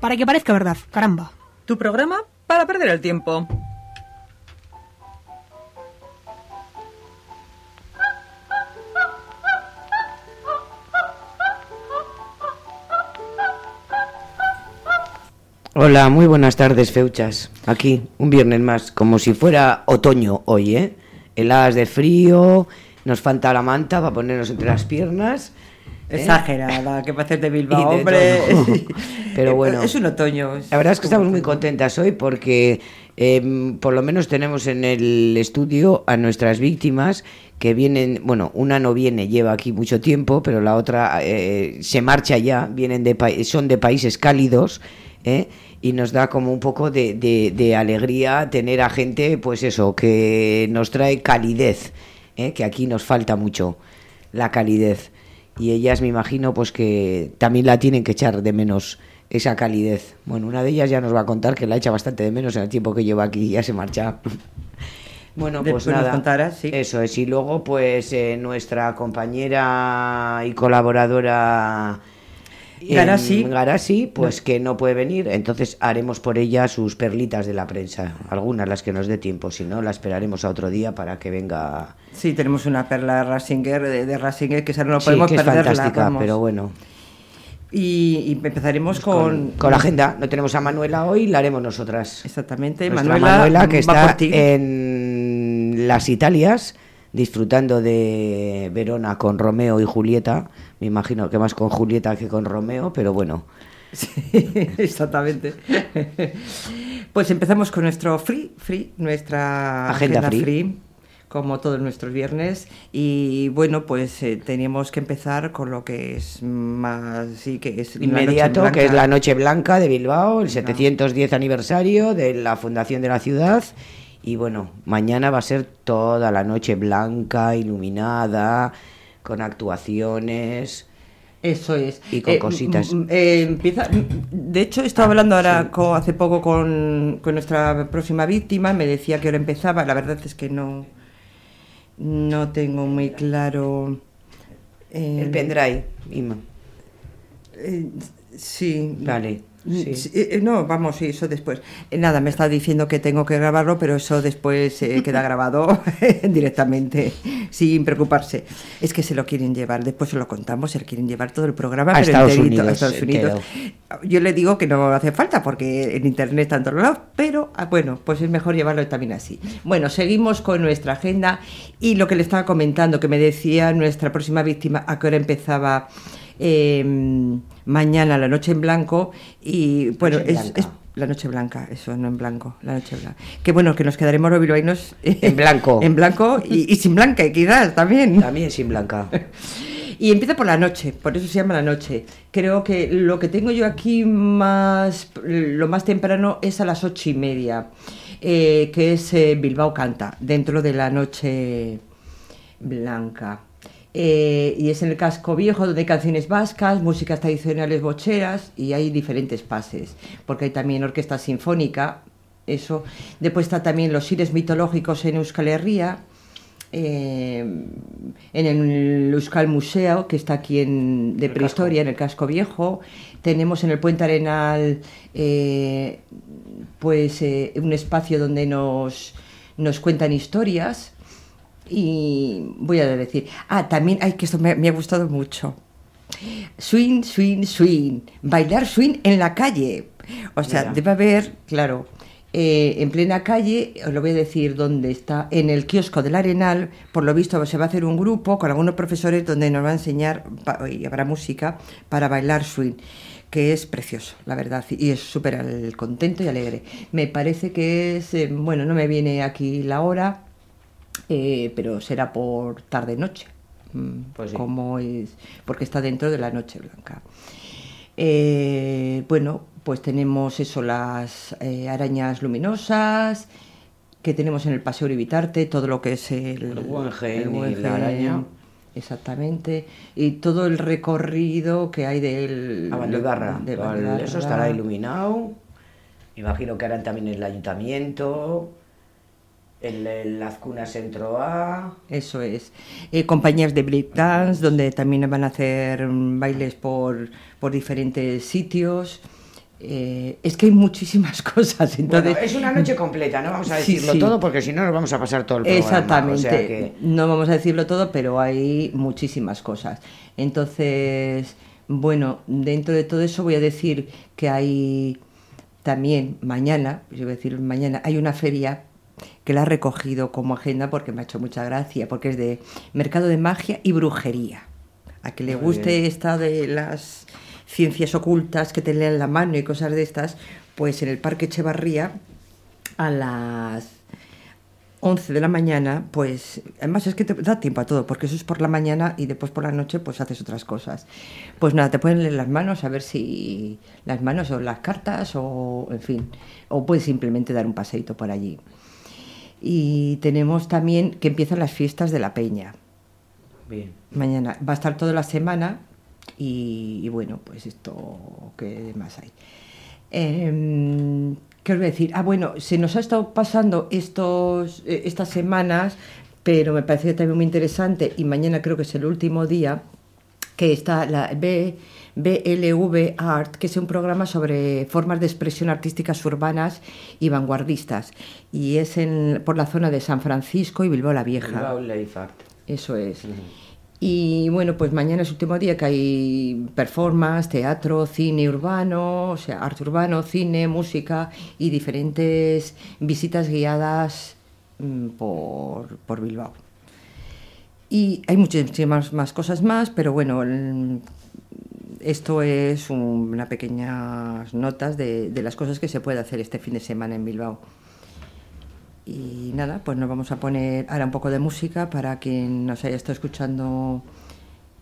para que parezca verdad, caramba. Tu programa para perder el tiempo. Hola, muy buenas tardes, Feuchas. Aquí, un viernes más, como si fuera otoño hoy, ¿eh? Heladas de frío, nos falta la manta para ponernos entre las piernas. ¿Eh? Exagerada, que parece de Bilbao, hombre. Pero bueno. Es un otoño. La verdad es que estamos muy contentas hoy porque eh, por lo menos tenemos en el estudio a nuestras víctimas que vienen, bueno, una no viene, lleva aquí mucho tiempo, pero la otra eh, se marcha ya, vienen de son de países cálidos. ¿eh? Y nos da como un poco de, de- de alegría tener a gente, pues eso, que nos trae calidez, ¿eh? que aquí nos falta mucho, la calidez. Y ellas me imagino pues que también la tienen que echar de menos esa calidez. Bueno, una de ellas ya nos va a contar que la echa bastante de menos en el tiempo que lleva aquí, ya se marcha. Bueno, pues Después nada. contarás, sí. Eso es. Y luego, pues, eh, nuestra compañera y colaboradora Garasi. Garasi, pues que no puede venir. Entonces haremos por ella sus perlitas de la prensa. Algunas las que nos dé tiempo. Si no, la esperaremos a otro día para que venga. Sí, tenemos una perla Rasinger de, de Rasinger que esa no Sí, podemos que es perderla. fantástica, vamos. pero bueno. Y, y empezaremos con, Con la agenda. No tenemos a Manuela hoy, la haremos nosotras. Exactamente, Manuela, Manuela, que está en las Italias disfrutando de Verona con Romeo y Julieta. Me imagino que más con Julieta que con Romeo, pero bueno. Sí, exactamente. Pues empezamos con nuestro free, free, nuestra Agenda agenda, free. free. como todos nuestros viernes. Y bueno, pues eh, teníamos que empezar con lo que es más, sí, que es Inmediato, que es la Noche Blanca de Bilbao, el 710 aniversario de la fundación de la ciudad. Y bueno, mañana va a ser toda la noche blanca, iluminada, con actuaciones. Eso es. Y con cositas. mm, eh, empieza, mm, de hecho, estaba hablando ahora co- hace poco con, con nuestra próxima víctima, me decía que ahora empezaba, la verdad es que no, no tengo muy claro. eh, El pendrive, Ima. eh, sí. Vale. Sí. Sí, eh, eh, no, vamos, sí, eso después. Eh, nada, me está diciendo que tengo que grabarlo, pero eso después eh, queda grabado directamente, sin preocuparse. Es que se lo quieren llevar, después se lo contamos, se lo quieren llevar todo el programa, A pero Estados enterito, Unidos, a Estados Unidos. Yo le digo que no hace falta, porque en internet está en todos lados, pero ah, bueno, pues es mejor llevarlo también así. Bueno, seguimos con nuestra agenda y lo que le estaba comentando, que me decía nuestra próxima víctima a qué hora empezaba eh, mañana la noche en blanco y bueno, es, la noche blanca, eso, no en blanco, la noche blanca. Que bueno, que nos quedaremos los bilbaínos En blanco. en blanco y, y sin blanca, quizás también. También sin blanca. Y empieza por la noche, por eso se llama la noche. Creo que lo que tengo yo aquí más, lo más temprano es a las ocho y media, eh, que es eh, Bilbao Canta, dentro de la noche blanca. Eh, y es en el casco viejo donde hay canciones vascas, músicas tradicionales bocheras y hay diferentes pases, porque hay también orquesta sinfónica, eso. Después está también los sires mitológicos en Euskal Herria, eh, en el Euskal Museo, que está aquí en, de El prehistoria, casco. en el casco viejo. Tenemos en el Puente Arenal eh, pues un espacio donde nos, nos cuentan historias. Y voy a decir, ah, también, ay, que esto me, me ha gustado mucho. Swing, swing, swing. Bailar swing en la calle. O sea, Mira. debe haber, claro, eh, en plena calle, os lo voy a decir dónde está, en el kiosco del Arenal, por lo visto se va a hacer un grupo con algunos profesores donde nos va a enseñar, y habrá música, para bailar swing, que es precioso, la verdad, y es súper contento y alegre. Me parece que es, eh, bueno, no me viene aquí la hora, eh, pero será por tarde-noche, mm, Pues sí. como es, porque está dentro de la Noche Blanca. Eh, bueno, pues tenemos eso, las eh, arañas luminosas que tenemos en el Paseo Uribitarte, todo lo que es el, El el y la araña. Exactamente, y todo el recorrido que hay del... A Valdebarra. de. Eso estará iluminado. Imagino que harán también el ayuntamiento. El, el Azcuna Centro A. Eso es. Eh, compañías de break dance, donde también van a hacer mm, bailes por, por diferentes sitios. Eh, es que hay muchísimas cosas. Entonces, Bueno, es una noche completa, no vamos a Sí, decirlo sí. todo porque si no nos vamos a pasar todo el programa. Exactamente. O sea que No vamos a decirlo todo, pero hay muchísimas cosas. Entonces, bueno, dentro de todo eso voy a decir que hay también mañana, yo voy a decir mañana, hay una feria que la he recogido como agenda porque me ha hecho mucha gracia, porque es de mercado de magia y brujería. A que le Muy guste bien. esta de las ciencias ocultas que te lean la mano y cosas de estas, pues en el Parque Echevarría a las 11 de la mañana, pues además es que te da tiempo a todo, porque eso es por la mañana y después por la noche pues haces otras cosas. Pues nada, te pueden leer las manos a ver si las manos o las cartas o en fin, o puedes simplemente dar un paseito por allí. Y tenemos también que empiezan las fiestas de la peña. bien. Mañana va a estar toda la semana y, y bueno, pues esto, ¿qué más hay? Em, ¿Qué os voy a decir? Ah, bueno, se nos ha estado pasando estos, eh, estas semanas, pero me parece también muy interesante y mañana creo que es el último día, que está la B, BLV Art, que es un programa sobre formas de expresión artísticas urbanas y vanguardistas. Y es en, por la zona de San Francisco y Bilbao la Vieja. Bilbao Life Art. Eso es. Y bueno, pues mañana es el último día que hay performance, teatro, cine urbano, o sea, arte urbano, cine, música y diferentes visitas guiadas mm, por, por Bilbao. Y hay muchísimas más cosas más, pero bueno, esto es un- una pequeñas notas de, las cosas que se puede hacer este fin de semana en Bilbao. Y nada, pues nos vamos a poner ahora un poco de música para quien nos haya estado escuchando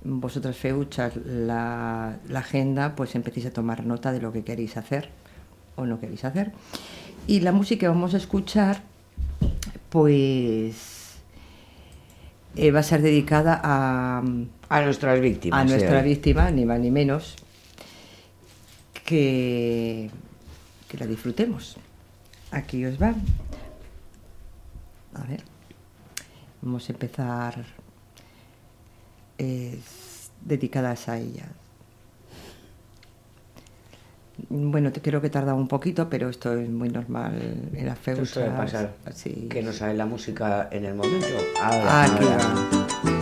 vosotras feuchas la, la agenda, pues empecéis a tomar nota de lo que queréis hacer o no queréis hacer. Y la música que vamos a escuchar, pues eh, va a ser dedicada a, A nuestras víctimas. a nuestra víctima, ni más ni menos, que, que la disfrutemos. Aquí os va. A ver, vamos a empezar es dedicadas a ella. Bueno, te creo que tarda un poquito, pero esto es muy normal en las Esto feuchas. suele pasar. Sí. Que no sale la música en el momento. Ahora, ahora.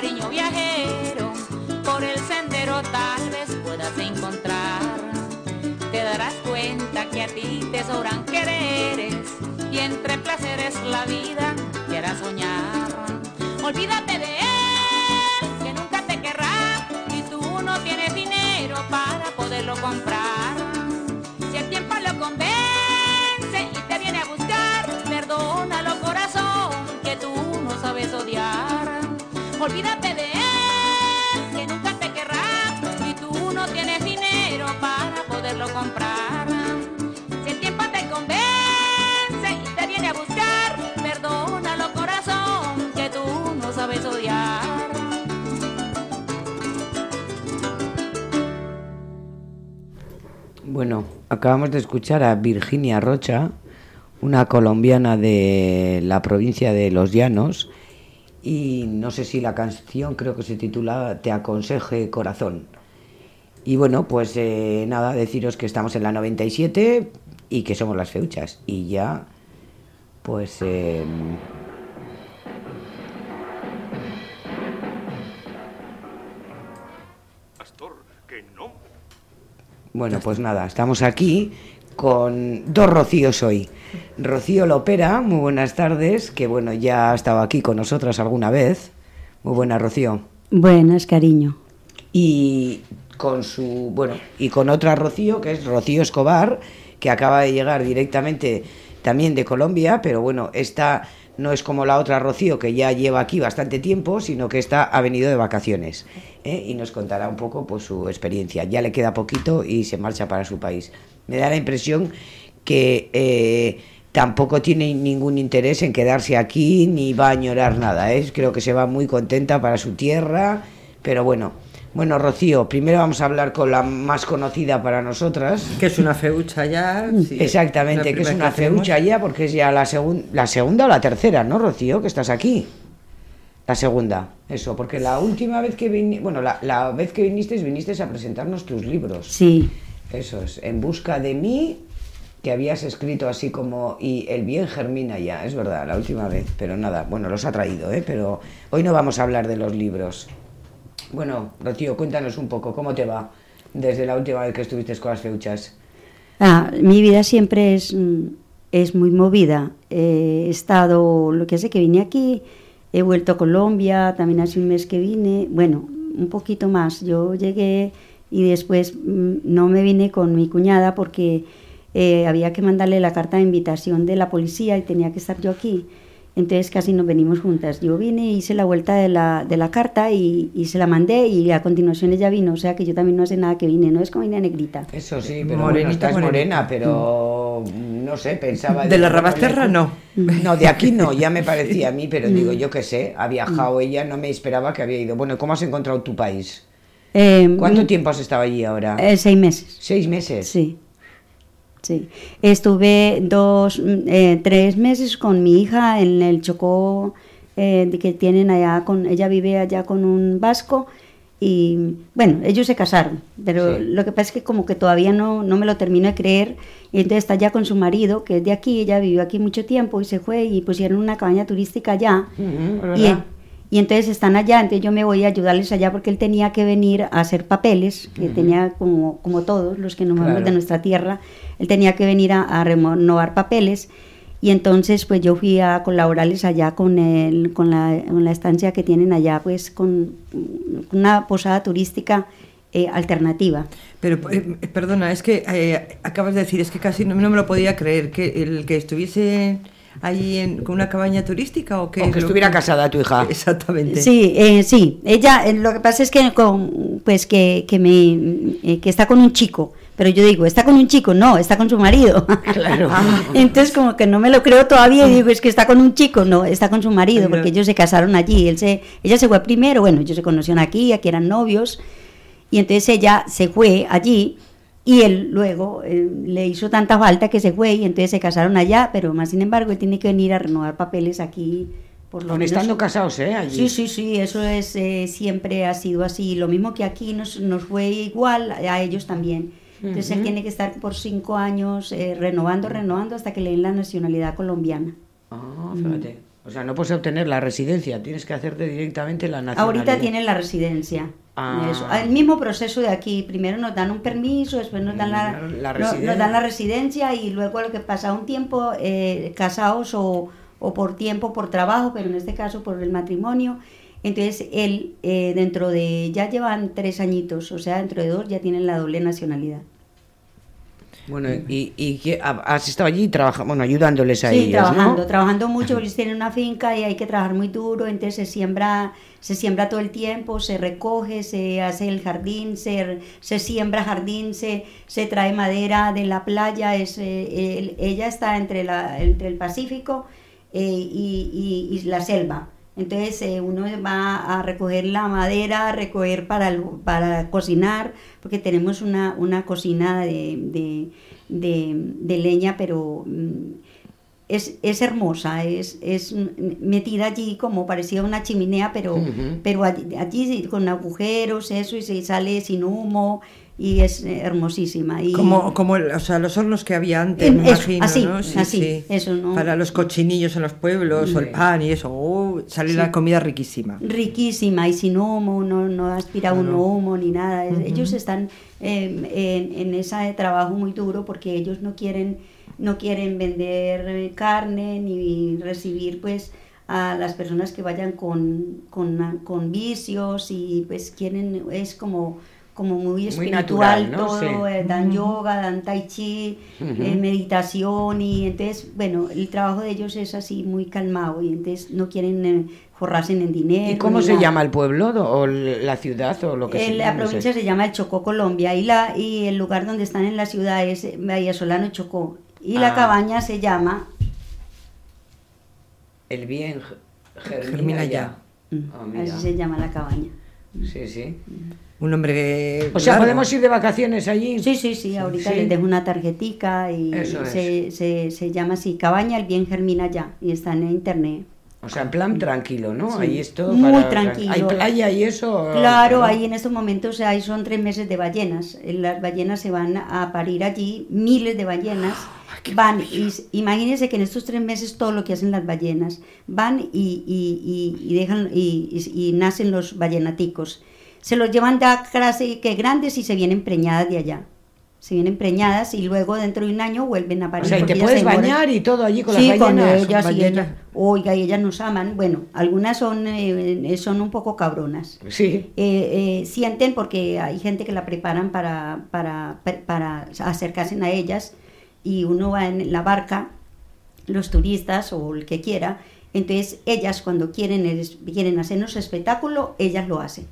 Cariño viajero por el sendero tal vez puedas encontrar. Te darás cuenta que a ti te sobran quereres y entre placeres la vida hará soñar. Olvídate de él, que nunca te querrá y tú no tienes dinero para poderlo comprar. Olvídate de él, que nunca te querrá y tú no tienes dinero para poderlo comprar. Si el tiempo te convence y te viene a buscar, perdónalo corazón, que tú no sabes odiar. Bueno, acabamos de escuchar a Virginia Rocha, una colombiana de la provincia de Los Llanos, y no sé si la canción creo que se titula Te aconseje corazón. Y bueno, pues eh, nada, deciros que estamos en la 97 y que somos las feuchas. Y ya, pues... eh, Bueno, pues nada, estamos aquí con dos Rocíos hoy. Rocío Lopera, muy buenas tardes, que bueno, ya ha estado aquí con nosotras alguna vez. Muy buena, Rocío. Buenas, cariño. Y con su, bueno, y con otra Rocío, que es Rocío Escobar, que acaba de llegar directamente también de Colombia, pero bueno, esta no es como la otra Rocío, que ya lleva aquí bastante tiempo, sino que esta ha venido de vacaciones ¿eh? y nos contará un poco pues, su experiencia. Ya le queda poquito y se marcha para su país. Me da la impresión que eh, tampoco tiene ningún interés en quedarse aquí ni va a añorar nada. ¿eh? Creo que se va muy contenta para su tierra, pero bueno. Bueno, Rocío, primero vamos a hablar con la más conocida para nosotras. Que es una feucha ya. sí, Exactamente, que es una feucha ya, porque es ya la, segun- la segunda o la tercera, ¿no, Rocío? Que estás aquí. La segunda, eso, porque la última vez que viniste, bueno, la, la vez que viniste, viniste a presentarnos tus libros. Sí, Eso es, En busca de mí, que habías escrito así como, y el bien germina ya, es verdad, la última vez, pero nada, bueno, los ha traído, ¿eh? Pero hoy no vamos a hablar de los libros. Bueno, Rocío, cuéntanos un poco, ¿cómo te va desde la última vez que estuviste con las feuchas? Ah, mi vida siempre es, mm, es muy movida. Eh, he estado, lo que hace que vine aquí, he vuelto a Colombia, también hace un mes que vine, bueno, un poquito más. Yo llegué y después mm, no me vine con mi cuñada porque eh, había que mandarle la carta de invitación de la policía y tenía que estar yo aquí. Entonces casi nos venimos juntas. Yo vine, hice la vuelta de la, de la carta y, y se la mandé y a continuación ella vino. O sea que yo también no hace nada que vine, no es como vine negrita. Eso sí, pero Morenita, bueno, estás morena, pero no sé, pensaba... De la digo, Rabasterra, no. No, de aquí no, ya me parecía a mí, pero digo, yo qué sé, ha viajado ella, no me esperaba que había ido. Bueno, ¿cómo has encontrado tu país? Eh, ¿Cuánto mm, tiempo has estado allí ahora? eh, seis meses. ¿Seis meses? Sí. Sí. Estuve dos, mm, eh, tres meses con mi hija en el Chocó eh, que tienen allá con, ella vive allá con un vasco y bueno, ellos se casaron, pero Sí. lo que pasa es que como que todavía no, no me lo termino de creer y entonces está allá con su marido que es de aquí, ella vivió aquí mucho tiempo y se fue y pusieron una cabaña turística allá y. y entonces están allá, entonces yo me voy a ayudarles allá porque él tenía que venir a hacer papeles, que tenía como, como todos los que nos Claro. de nuestra tierra, él tenía que venir a, a renovar papeles y entonces pues yo fui a colaborarles allá con, el, con, la, con la estancia que tienen allá, pues con una posada turística eh, alternativa. Pero, eh, perdona, es que eh, acabas de decir, es que casi no, no me lo podía creer, que el que estuviese ahí en, con una cabaña turística o que... O que estuviera casada tu hija. Exactamente. Sí, eh, sí. Ella, eh, lo que pasa es que con, pues que, que me, eh, que está con un chico. Pero yo digo, está con un chico, no, está con su marido. Claro. Entonces como que no me lo creo todavía y digo, es que está con un chico, no, está con su marido, Ay, no. porque ellos se casaron allí. Él se, ella se fue primero, bueno, ellos se conocieron aquí, aquí eran novios, y entonces ella se fue allí y él luego eh, le hizo tanta falta que se fue y entonces se casaron allá, pero más sin embargo él tiene que venir a renovar papeles aquí. Por lo menos- estando casados, ¿eh? Allí. Sí, sí, sí, eso es eh, siempre ha sido así. Lo mismo que aquí nos, nos fue igual, a ellos también. Entonces él tiene que estar por cinco años eh, renovando, renovando hasta que le den la nacionalidad colombiana. Ah, fíjate. O sea, no puedes obtener la residencia, tienes que hacerte directamente la nacionalidad. Ahorita tiene la residencia. Ah. Eso. El mismo proceso de aquí. Primero nos dan un permiso, después nos dan la, Mm, la nos dan la residencia y luego lo que pasa un tiempo eh, casados o, o por tiempo, por trabajo, pero en este caso por el matrimonio. Entonces él, eh, dentro de, ya llevan tres añitos, o sea, dentro de dos ya tienen la doble nacionalidad. Bueno, y, y que ha- has estado allí trabaja, bueno, ayudándoles a Sí, ellos, trabajando, ¿no? trabajando mucho, porque ellos tienen una finca y hay que trabajar muy duro, entonces se siembra, se siembra todo el tiempo, se recoge, se hace el jardín, se, se siembra jardín, se, se trae madera de la playa, es, eh, el- ella está entre, la, entre el Pacífico eh, y, y- y la selva. Entonces eh, uno va a recoger la madera, a recoger para, el- para cocinar, porque tenemos una, una cocina de, de, de- de leña, pero mm, es, es hermosa, es, es metida allí como parecía una chimenea, pero, pero allí, allí con agujeros, eso, y se sale sin humo, y es eh, hermosísima. Y, Como, como el- o sea, los hornos que había antes, En- me eso, imagino, así, ¿no? así, eso, ¿no? Para los cochinillos en los pueblos, o el pan y eso, oh, sale la comida riquísima. riquísima y sin humo, no, no aspira uno Claro. humo ni nada. Ellos están eh, en, en ese trabajo muy duro porque ellos no quieren, no quieren vender eh, carne ni recibir pues a las personas que vayan con, con, con vicios y pues quieren, es como como muy espiritual natural, ¿no? todo, Sí. eh, dan yoga, dan tai chi, eh, meditación y entonces, bueno, el trabajo de ellos es así muy calmado y entonces no quieren eh, forrarse en dinero. ¿Y cómo se nada. llama el pueblo o la ciudad o lo que sea? la no sé. provincia se llama el Chocó, Colombia, y, la, y el lugar donde están en la ciudad es eh, Bahía Solano, Chocó. Y la Ah. cabaña se llama... El bien germina, Germina ya. ya. Ah, así se llama la cabaña. Sí, sí. Un nombre. O sea, largo. podemos ir de vacaciones allí. Sí, sí, sí, ahorita Sí. les dejo una tarjetica y Eso es. se, se, se llama así, Cabaña, el bien germina ya, y está en internet. O sea, en plan tranquilo, ¿no? Sí. Ahí es todo Muy para- tranquilo. Hay playa y eso. Claro, ¿no? ahí en estos momentos ahí son tres meses de ballenas. Eh, Las ballenas se van a parir allí, miles de ballenas. Van, y, imagínense que en estos tres meses todo lo que hacen las ballenas, van y, y- y- y dejan y, y- y nacen los ballenaticos. Se los llevan ya casi que grandes y se vienen preñadas de allá. Se vienen preñadas y luego dentro de un año vuelven a O parir. sea, y te puedes bañar y todo allí con sí, las con ballenas. ellas, y ellas- oiga, y ellas nos aman. Bueno, algunas son, eh, son un poco cabronas. Sí. Eh, eh, sienten porque hay gente que la preparan para, para, para acercarse a ellas y uno va en la barca, los turistas o el que quiera, entonces ellas cuando quieren, quieren hacernos espectáculo, ellas lo hacen.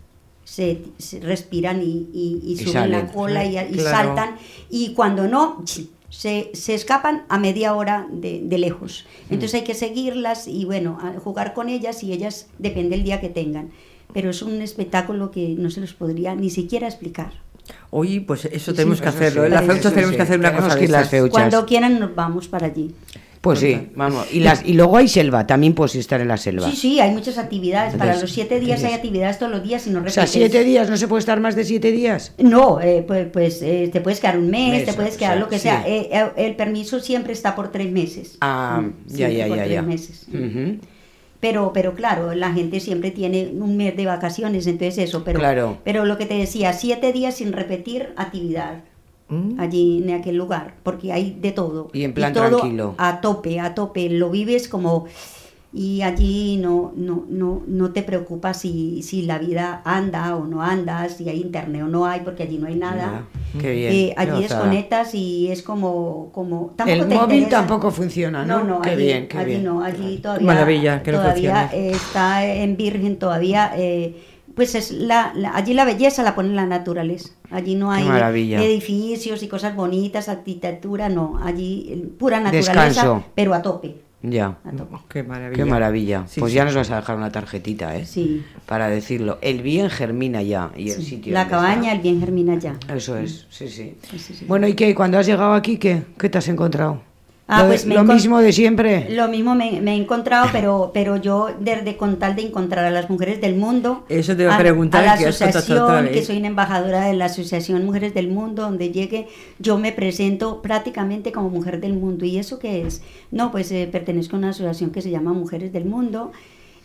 Se, se respiran y, y- y Y suben la salen. cola y, y Claro. saltan y cuando no, se, se escapan a media hora de, de lejos. Entonces hay que seguirlas y bueno, jugar con ellas y ellas depende del día que tengan. Pero es un espectáculo que no se los podría ni siquiera explicar. Hoy, pues eso Sí, tenemos sí, que eso hacerlo. sí, en feuchas sí, tenemos sí. que hacer una cosa que las feuchas. Cuando quieran nos vamos para allí. Pues sí, vamos. Y, las, y luego hay selva, también puedes estar en la selva. Sí, sí, hay muchas actividades. Para los siete días hay actividades todos los días y no O repites. sea, siete días, no se puede estar más de siete días. No, eh, pues, pues eh, te puedes quedar un mes, te puedes o quedar sea, lo que sí. sea. Eh, el permiso siempre está por tres meses. Ah, Mm, ya, ya, por ya, tres ya. meses. Ujú. Pero, pero claro, la gente siempre tiene un mes de vacaciones, entonces eso. Pero, Claro. pero lo que te decía, siete días sin repetir actividad Mm. allí en aquel lugar, porque hay de todo. Y en plan todo tranquilo. A tope, a tope, lo vives como... Y allí no, no, no, no te preocupas si, si la vida anda o no anda, si hay internet o no hay, porque allí no hay nada. Qué bien. Eh, allí desconectas y es como... como El móvil interesa. tampoco funciona, ¿no? No, no, Qué allí, bien, qué allí bien. no, allí todavía, Maravilla, que todavía eh, está en virgen, todavía, eh, pues es la, la- allí la belleza la pone la naturaleza, allí no hay maravilla. edificios y cosas bonitas, arquitectura, no, allí pura naturaleza, Descanso. pero a tope, Ya. a tope. Qué maravilla. Qué maravilla. Sí, pues sí. ya nos vas a dejar una tarjetita, ¿eh? Sí. Para decirlo. El bien germina ya. Y el sitio. La cabaña, está. el bien germina ya. Eso es, sí, sí. Sí, sí, sí. Bueno, ¿y qué? Cuando has llegado aquí, ¿qué? ¿Qué te has encontrado? Ah, lo pues me lo encon- mismo de siempre. Lo mismo me, me he encontrado, pero, pero yo desde con tal de encontrar a las mujeres del mundo, Eso te iba a a, preguntar, a la que asociación, que soy una embajadora de la Asociación Mujeres del Mundo, donde llegue, yo me presento prácticamente como mujer del mundo. ¿Y eso qué es? No, pues eh, pertenezco a una asociación que se llama Mujeres del Mundo.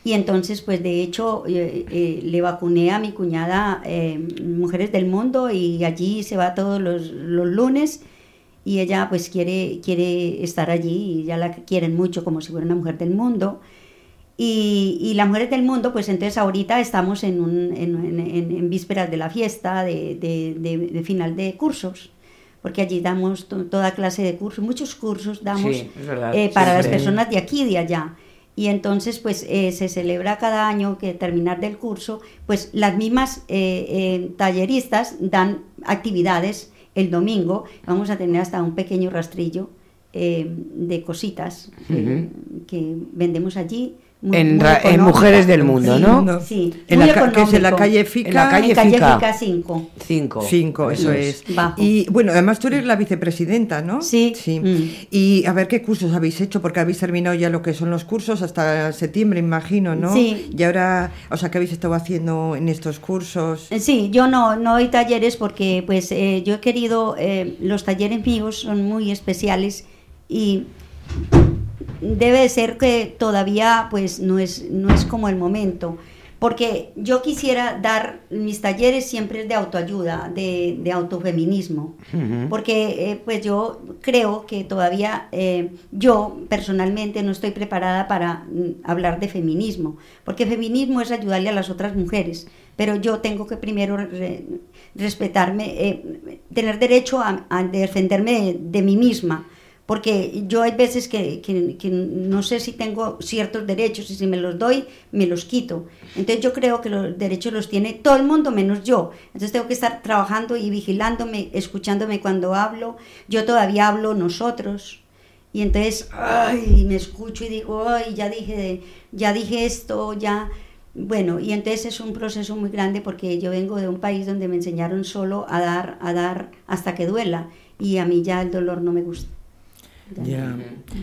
Y entonces, pues de hecho, eh, eh, le vacuné a mi cuñada eh, Mujeres del Mundo y allí se va todos los, los lunes y ella pues quiere, quiere estar allí y ya la quieren mucho como si fuera una mujer del mundo. Y, y las mujeres del mundo, pues entonces ahorita estamos en, un, en, en- en- vísperas de la fiesta, de, de- de- de final de cursos, porque allí damos to- toda clase de cursos, muchos cursos damos Sí, verdad, eh, para las personas de aquí y de allá. Y entonces, pues eh, se celebra cada año que terminar del curso, pues las mismas eh, eh, talleristas dan actividades el domingo. Vamos a tener hasta un pequeño rastrillo eh, de cositas que vendemos allí. Muy- En, muy. Mujeres del Mundo, Sí, ¿no? No. Sí, En muy la ca- que es en la económico. calle Fica. En la calle En calle Fica. Fica 5. Cinco. Cinco, eso es. Bajo. Y bueno, además tú eres la vicepresidenta, ¿no? Sí. Mm. Y a ver qué cursos habéis hecho, porque habéis terminado ya lo que son los cursos hasta septiembre, imagino, ¿no? Sí. Y ahora, o sea, ¿qué habéis estado haciendo en estos cursos? Eh, Sí, yo no, no doy talleres porque pues eh, yo he querido, eh, los talleres míos son muy especiales y debe de ser que todavía pues no es, no es como el momento. Porque yo quisiera dar, mis talleres siempre de autoayuda, de, de autofeminismo. Porque eh, pues yo creo que todavía eh, yo personalmente no estoy preparada para mm, hablar de feminismo. Porque feminismo es ayudarle a las otras mujeres. Pero yo tengo que primero re- respetarme, eh, tener derecho a, a defenderme de, de mí misma porque yo hay veces que, no sé si tengo ciertos derechos y si me los doy, me los quito. Entonces yo creo que los derechos los tiene todo el mundo menos yo. Entonces tengo que estar trabajando y vigilándome, escuchándome cuando hablo. Yo todavía hablo nosotros. Y entonces, ay, me escucho y digo, ay, ya dije, ya dije esto, ya... Bueno, y entonces es un proceso muy grande porque yo vengo de un país donde me enseñaron solo a dar, a dar hasta que duela. Y a mí ya el dolor no me gusta. Ya.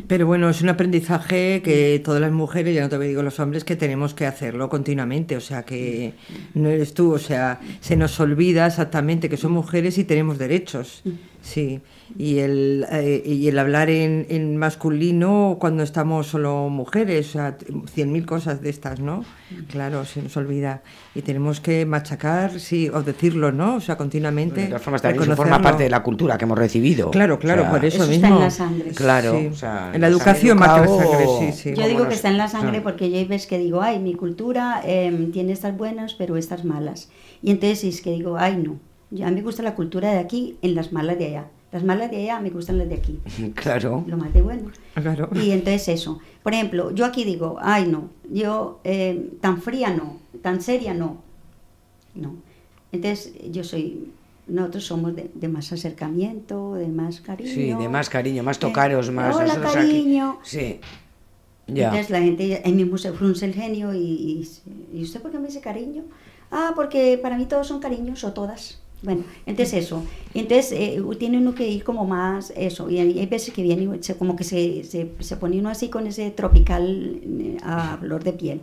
Pero bueno, es un aprendizaje que todas las mujeres, ya no te digo los hombres, que tenemos que hacerlo continuamente. O sea, que no eres tú, o sea, se nos olvida exactamente que son mujeres y tenemos derechos. Sí. Y el, eh, y el hablar en, en masculino cuando estamos solo mujeres, o sea, cien mil cosas de estas, ¿no? Claro, se nos olvida. Y tenemos que machacar, sí, o decirlo, ¿no? O sea, continuamente. De todas formas, también eso forma parte de la cultura que hemos recibido. Claro, claro, O sea, por eso, Eso mismo. está en la sangre. Claro, Sí. o sea, en la educación más que la sangre, sí, sí. Yo digo nos- que está en la sangre Ah. porque yo hay veces que digo, ay, mi cultura em, tiene estas buenas, pero estas malas. Y entonces es que digo, ay, no, yo- a mí me gusta la cultura de aquí en las malas de allá. Las malas de allá me gustan las de aquí, Claro. lo más de bueno. Claro. Y entonces eso. Por ejemplo, yo aquí digo, ay, no, yo em, tan fría no, tan seria no. No. Entonces yo soy, nosotros somos de, de más acercamiento, de más cariño. Sí, de más cariño, más tocaros, Eh, más. Hola, aquí- cariño. Sí. Ya. Entonces la gente ahí mismo se frunce el genio y, y, ¿y usted por qué me dice cariño? Ah, porque para mí todos son cariños o todas. Bueno, entonces eso. Entonces eh, tiene uno que ir como más eso. Y hay, veces que viene y se- como que se, se, se pone uno así con ese tropical eh, a flor de piel.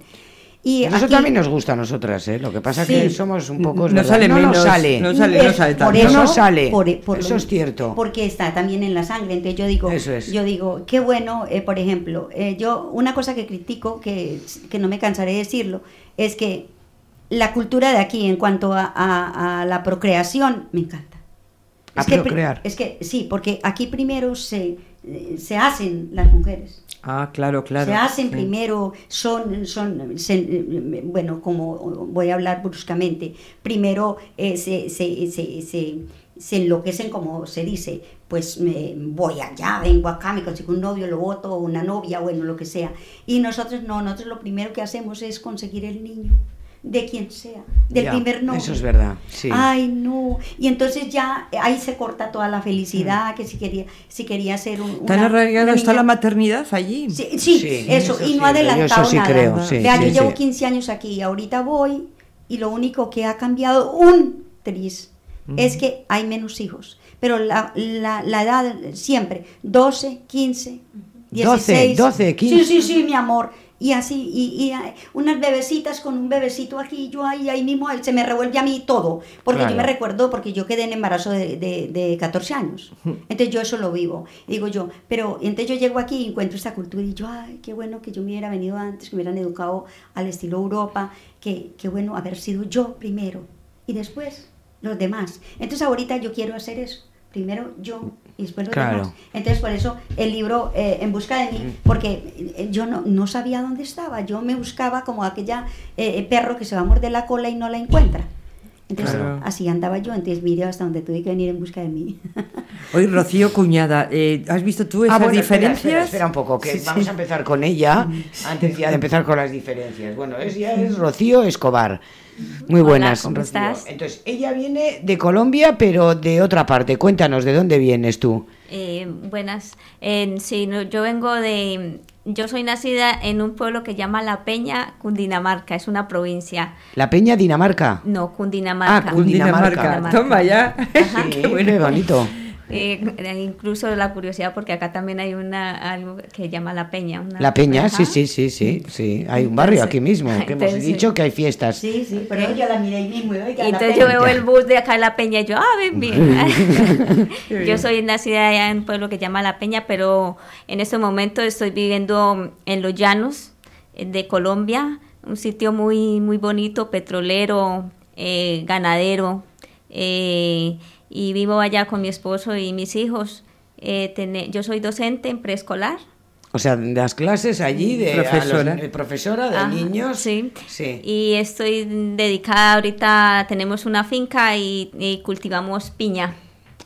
Y Eso aquí- también nos gusta a nosotras, ¿eh? Lo que pasa es que Sí. somos un poco... No sale no menos, nos sale. no sale, no Es sale por tanto. No eso, sale. por- por Eso lo- es cierto. Porque está también en la sangre. Entonces yo digo, Eso es. yo digo, qué bueno, eh, por ejemplo, eh, yo una cosa que critico, que, que no me cansaré de decirlo, es que la cultura de aquí en cuanto a, a- a la procreación me encanta. A Es que procrear. es que sí, porque aquí primero se, se hacen las mujeres. Ah, claro, claro. Se hacen sí. primero, son, son se- bueno, como voy a hablar bruscamente, primero eh, se, se, se, enloquecen, como se dice, pues me voy allá, vengo acá, me consigo un novio, lo voto, una novia, bueno, lo que sea. Y nosotros no, nosotros lo primero que hacemos es conseguir el niño, de quien sea, del Ya, primer novio. Eso es verdad, sí. Ay, no. Y entonces ya eh, ahí se corta toda la felicidad, que si quería, si quería ser un. ¿Tan una- arraigada está la maternidad allí? Sí, sí, Sí, eso, eso y sí, no ha yo adelantado eso sí nada. creo, sí, Vea, sí, yo llevo sí. 15 años aquí y ahorita voy y lo único que ha cambiado un tris es que hay menos hijos. Pero la, la, la edad siempre, 12, 15, 16. 12, 15. Sí, sí, sí, mi amor. Y así, y, y unas bebecitas con un bebecito aquí, yo ahí, ahí mismo, se me revuelve a mí todo. Porque Claro. yo me recuerdo, porque yo quedé en embarazo de, de, de 14 años. Entonces yo eso lo vivo. Digo yo, pero entonces yo llego aquí y encuentro esta cultura y yo, ay, qué bueno que yo me hubiera venido antes, que me hubieran educado al estilo Europa, que qué bueno haber sido yo primero y después los demás. Entonces ahorita yo quiero hacer eso. Primero yo y después los Claro. demás. Entonces por eso el libro eh, En busca de mí, porque eh, yo no, no sabía dónde estaba. Yo me buscaba como aquella eh, perro que se va a morder la cola y no la encuentra. Entonces Claro. así andaba yo, entonces mire hasta donde tuve que venir en busca de mí. Oye, Rocío Cuñada, eh, ¿has visto tú esas Ah, bueno, diferencias? Espera, espera un poco, que Sí, sí. vamos a empezar con ella antes ya de empezar con las diferencias. Bueno, es, ya es Rocío Escobar. Muy Hola, buenas, ¿cómo Rocío. estás? Entonces, ella viene de Colombia, pero de otra parte. Cuéntanos, ¿de dónde vienes tú? Eh, buenas. Eh, sí, no, yo vengo de... Yo soy nacida en un pueblo que llama La Peña, Cundinamarca. Es una provincia. La Peña, Dinamarca. No, Cundinamarca. Ah, Cundinamarca. Dinamarca. Toma ya. Sí, qué bonito. Eh, eh, incluso la curiosidad porque acá también hay una algo que llama La Peña. una- La Peña, Ajá. sí, sí, sí, sí, sí. Hay un barrio Entonces- aquí mismo, que hemos dicho que hay fiestas. Sí, sí, pero yo la miré ahí mismo. y, oiga, entonces yo veo el bus de acá de La Peña y yo, ah, ven bien. yo soy nacida allá en un pueblo que llama La Peña, pero en este momento estoy viviendo en Los Llanos eh, de Colombia, un sitio muy, muy bonito, petrolero, eh, ganadero, eh, y vivo allá con mi esposo y mis hijos. Eh, yo soy docente en preescolar. O sea, das clases allí de los- Profesora. profesora de Ajá, niños. Sí. Sí. Y estoy dedicada ahorita, tenemos una finca y, y cultivamos piña.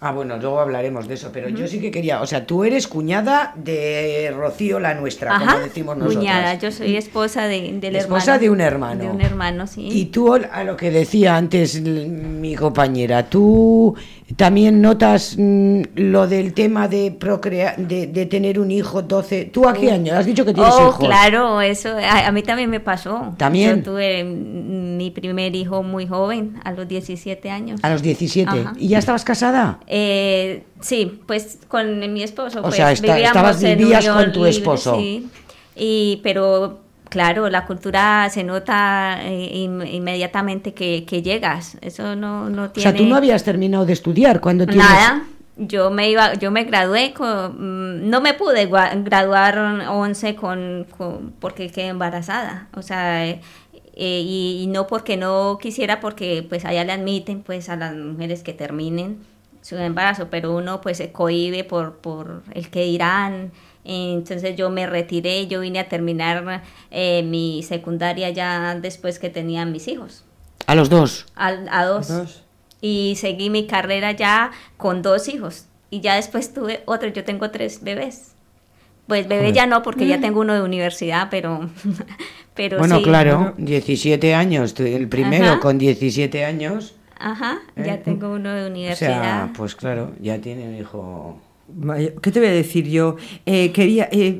Ah, bueno, luego hablaremos de eso, pero yo sí que quería, o sea, tú eres cuñada de Rocío la nuestra, Ajá, como decimos nosotros. cuñada, yo soy esposa de, del Esposa hermano. de un hermano. De un hermano, sí. Y tú, a lo que decía antes mi compañera, tú también notas mm, lo del tema de procrear, de, de tener un hijo 12. ¿Tú a qué año? Has dicho que tienes Oh, hijos. claro, eso a, a mí también me pasó. ¿También? Yo tuve mm, mi primer hijo muy joven, a los 17 años. A los 17. Ajá. ¿Y ya estabas casada? Eh, sí, pues con mi esposo. O pues, sea, vivíamos estabas- vivías con tu libre, esposo. Sí, y, pero claro, la cultura se nota eh, in- inmediatamente que, que llegas. Eso no, no O tiene... sea, tú no habías terminado de estudiar cuando tienes... Nada. Yo me iba, yo me gradué con, mm, no me pude graduar 11 con, con- porque quedé embarazada, o sea, eh, y, y no porque no quisiera, porque pues allá le admiten pues a las mujeres que terminen su embarazo, pero uno pues se cohíbe por, por el que dirán, entonces yo me retiré, yo vine a terminar eh, mi secundaria ya después que tenía mis hijos, A los dos. a, a dos Dos. y seguí mi carrera ya con dos hijos y ya después tuve otro, yo tengo tres bebés. Pues bebé ya no porque ya tengo uno de universidad, pero pero bueno, sí. claro, 17 años, el primero Ajá. con 17 años. Ajá, ¿Eh? ya tengo uno de O universidad. sea, pues claro, ya tiene un hijo... ¿Qué te voy a decir yo? Eh, quería. eh,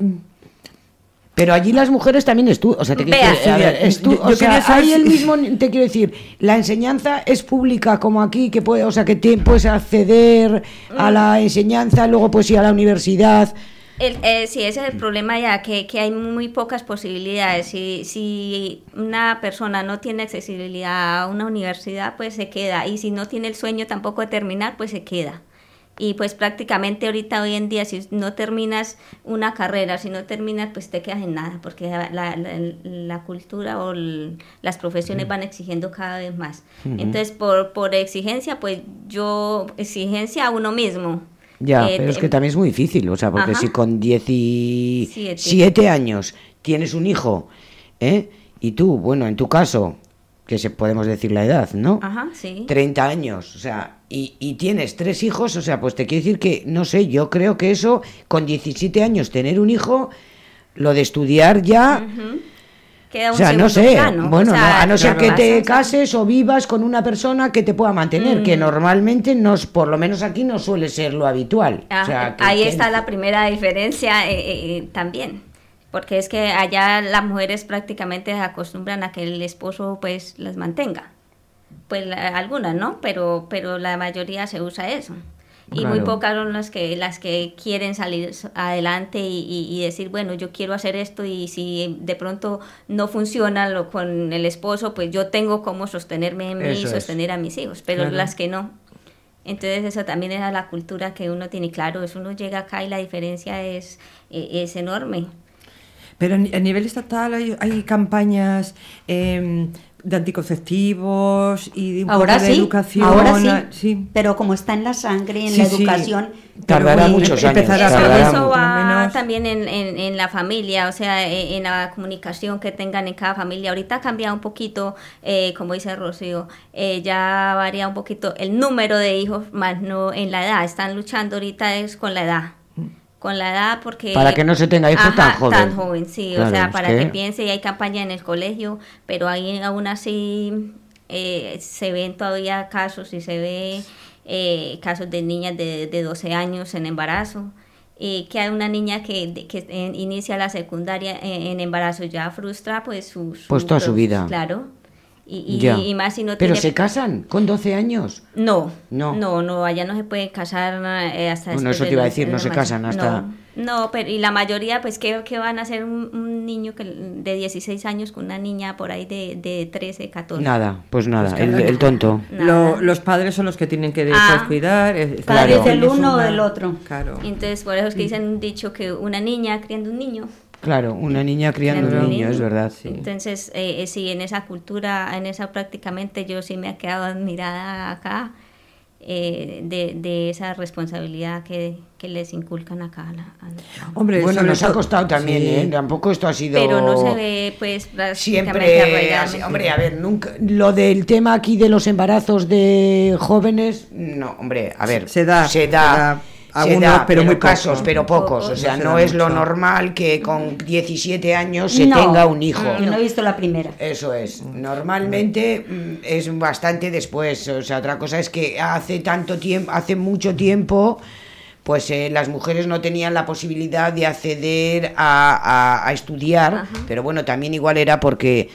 Pero allí las mujeres también estudian, o sea, te quiero decir, yo- yo o sea, saber hay si- el mismo, te quiero decir, la enseñanza es pública como aquí, que puede, o sea, que te- puedes acceder a la enseñanza, luego puedes ir a la universidad. El, eh, sí, ese es el problema ya, que, que hay muy pocas posibilidades. Si, si una persona no tiene accesibilidad a una universidad, pues se queda. Y si no tiene el sueño tampoco de terminar, pues se queda. Y pues prácticamente ahorita, hoy en día, si no terminas una carrera, si no terminas, pues te quedas en nada, porque la, la- cultura o el- las profesiones van exigiendo cada vez más. Entonces, por, por exigencia, pues yo, exigencia a uno mismo. Ya, Eh, pero es que también es muy difícil, o sea, porque Ajá. si con 17 Siete. años tienes un hijo, ¿eh? Y tú, bueno, en tu caso, que se podemos decir la edad, ¿no? Ajá, sí. 30 años, o sea, y, y tienes tres hijos, o sea, pues te quiero decir que, no sé, yo creo que eso, con 17 años tener un hijo, lo de estudiar ya, Queda o un sea, no sé, plano. bueno, O no, a no ser que te cases o vivas con una persona que te pueda mantener, que normalmente, nos, por lo menos aquí, no suele ser lo habitual. Ah, o sea, que- ahí que- está la primera diferencia eh, eh, eh, también. Porque es que allá las mujeres prácticamente se acostumbran a que el esposo pues las mantenga. Pues la- algunas, ¿no? Pero, pero la mayoría se usa eso. Y muy pocas son las que, las que quieren salir adelante y, y- y decir, bueno, yo quiero hacer esto y si de pronto no funciona lo con el esposo, pues yo tengo cómo sostenerme en mí y es. sostener a mis hijos. Pero Claro. las que no, entonces eso también era la cultura que uno tiene claro, eso uno llega acá y la diferencia es, eh, es enorme. Pero a ni- a nivel estatal hay, hay campañas eh, de anticonceptivos y de un Ahora poco de educación. ahora sí, sí. pero como está en la sangre, en Sí, la sí. educación, Tardará Pero, muchos años, Eso, tardará va menos. también en, en- en la familia, o sea, e- en, la comunicación que tengan en cada familia. Ahorita ha cambiado un poquito, eh, como dice Rocío, eh, ya varía un poquito el número de hijos, más no en la edad. Están luchando ahorita es con la edad. Con la edad porque... Para que no se tenga hijos tan joven. Tan joven, sí. Claro, o sea, para que- que... piense y hay campaña en el colegio, pero ahí aún así eh, se ven todavía casos y se ve eh, casos de niñas de, de 12 años en embarazo. Y que hay una niña que, que inicia la secundaria en, en embarazo ya frustra pues su, Pues toda su vida. Claro. Y, y- Ya. y más si no Pero tiene... se casan con 12 años. No, No. no, no, allá no se pueden casar eh, hasta Bueno, eso te iba a decir, de no se casan hasta- No, no, pero y la mayoría, pues, ¿qué, qué van a hacer un, un niño que, de 16 años con una niña por ahí de, de 13, 14? Nada, pues nada, Pues el, claro. el tonto. Nada. Lo- los padres son los que tienen que Ah. cuidar. eh, Padres claro. del Es uno o del otro. Claro. Entonces, por eso es que dicen un dicho que una niña criando un niño. Claro, una niña criando un niño, es verdad. Entonces, eh, eh, sí, en esa cultura, en esa prácticamente yo sí me he quedado admirada acá eh, de, de esa responsabilidad que, que les inculcan acá. a la- a la- Hombre, Bueno, nos ha costado también, sí. ¿eh? Tampoco esto ha sido... Pero no se ve, pues, Siempre, así- hombre, a ver, nunca, lo del tema aquí de los embarazos de jóvenes, no, hombre, a ver, Se da, se se da, Algunos, da, pero muy casos, poco. pero pocos, o sea, No se no es lo mucho. normal que con 17 años se No. tenga un hijo. Yo no he visto la primera. Eso es. Normalmente mm, es bastante después. O sea, otra cosa es que hace tanto tiempo, hace mucho tiempo, pues eh, las mujeres no tenían la posibilidad de acceder a, a- a estudiar. Ajá. Pero bueno, también igual era porque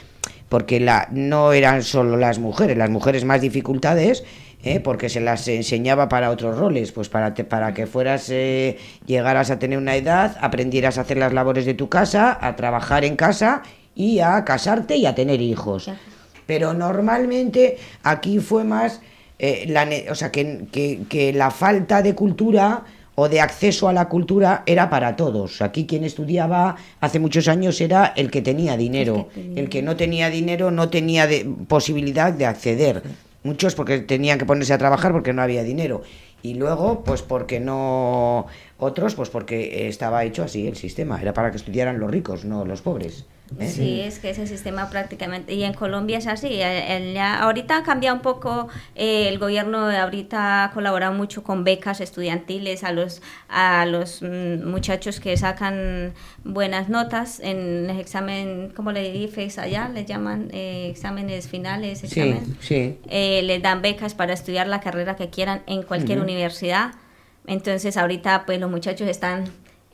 porque la, no eran solo las mujeres, las mujeres más dificultades, ¿eh? porque se las enseñaba para otros roles, pues para, te- para que fueras, eh, llegaras a tener una edad, aprendieras a hacer las labores de tu casa, a trabajar en casa y a casarte y a tener hijos. Pero normalmente aquí fue más, eh, la, o sea, que, que- que la falta de cultura o de acceso a la cultura era para todos. Aquí quien estudiaba hace muchos años era el que tenía dinero. El que tenía. El que no tenía dinero no tenía de- posibilidad de acceder. Muchos porque tenían que ponerse a trabajar porque no había dinero. Y luego, pues porque no... Otros, pues porque estaba hecho así el sistema. Era para que estudiaran los ricos, no los pobres. Sí, es que ese sistema prácticamente, y en Colombia es así, eh, el- ya- ahorita ha cambiado un poco, eh, el gobierno de ahorita ha colaborado mucho con becas estudiantiles a los, a los mm, muchachos que sacan buenas notas en el examen, como le dije, allá le llaman eh, exámenes finales, Sí, examen. sí. Eh, les dan becas para estudiar la carrera que quieran en cualquier universidad. Entonces ahorita pues los muchachos están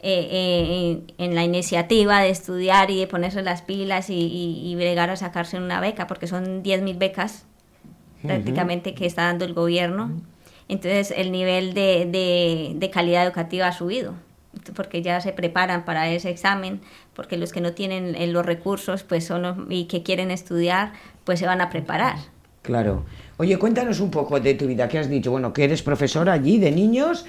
eh, eh, en, la iniciativa de estudiar y de ponerse las pilas y, y, y bregar a sacarse una beca, porque son 10.000 becas prácticamente que está dando el gobierno. Entonces el nivel de, de- de calidad educativa ha subido, porque ya se preparan para ese examen, porque los que no tienen eh, los recursos pues son los- y que quieren estudiar, pues se van a preparar. Claro. Oye, cuéntanos un poco de tu vida. ¿Qué has dicho? Bueno, que eres profesora allí de niños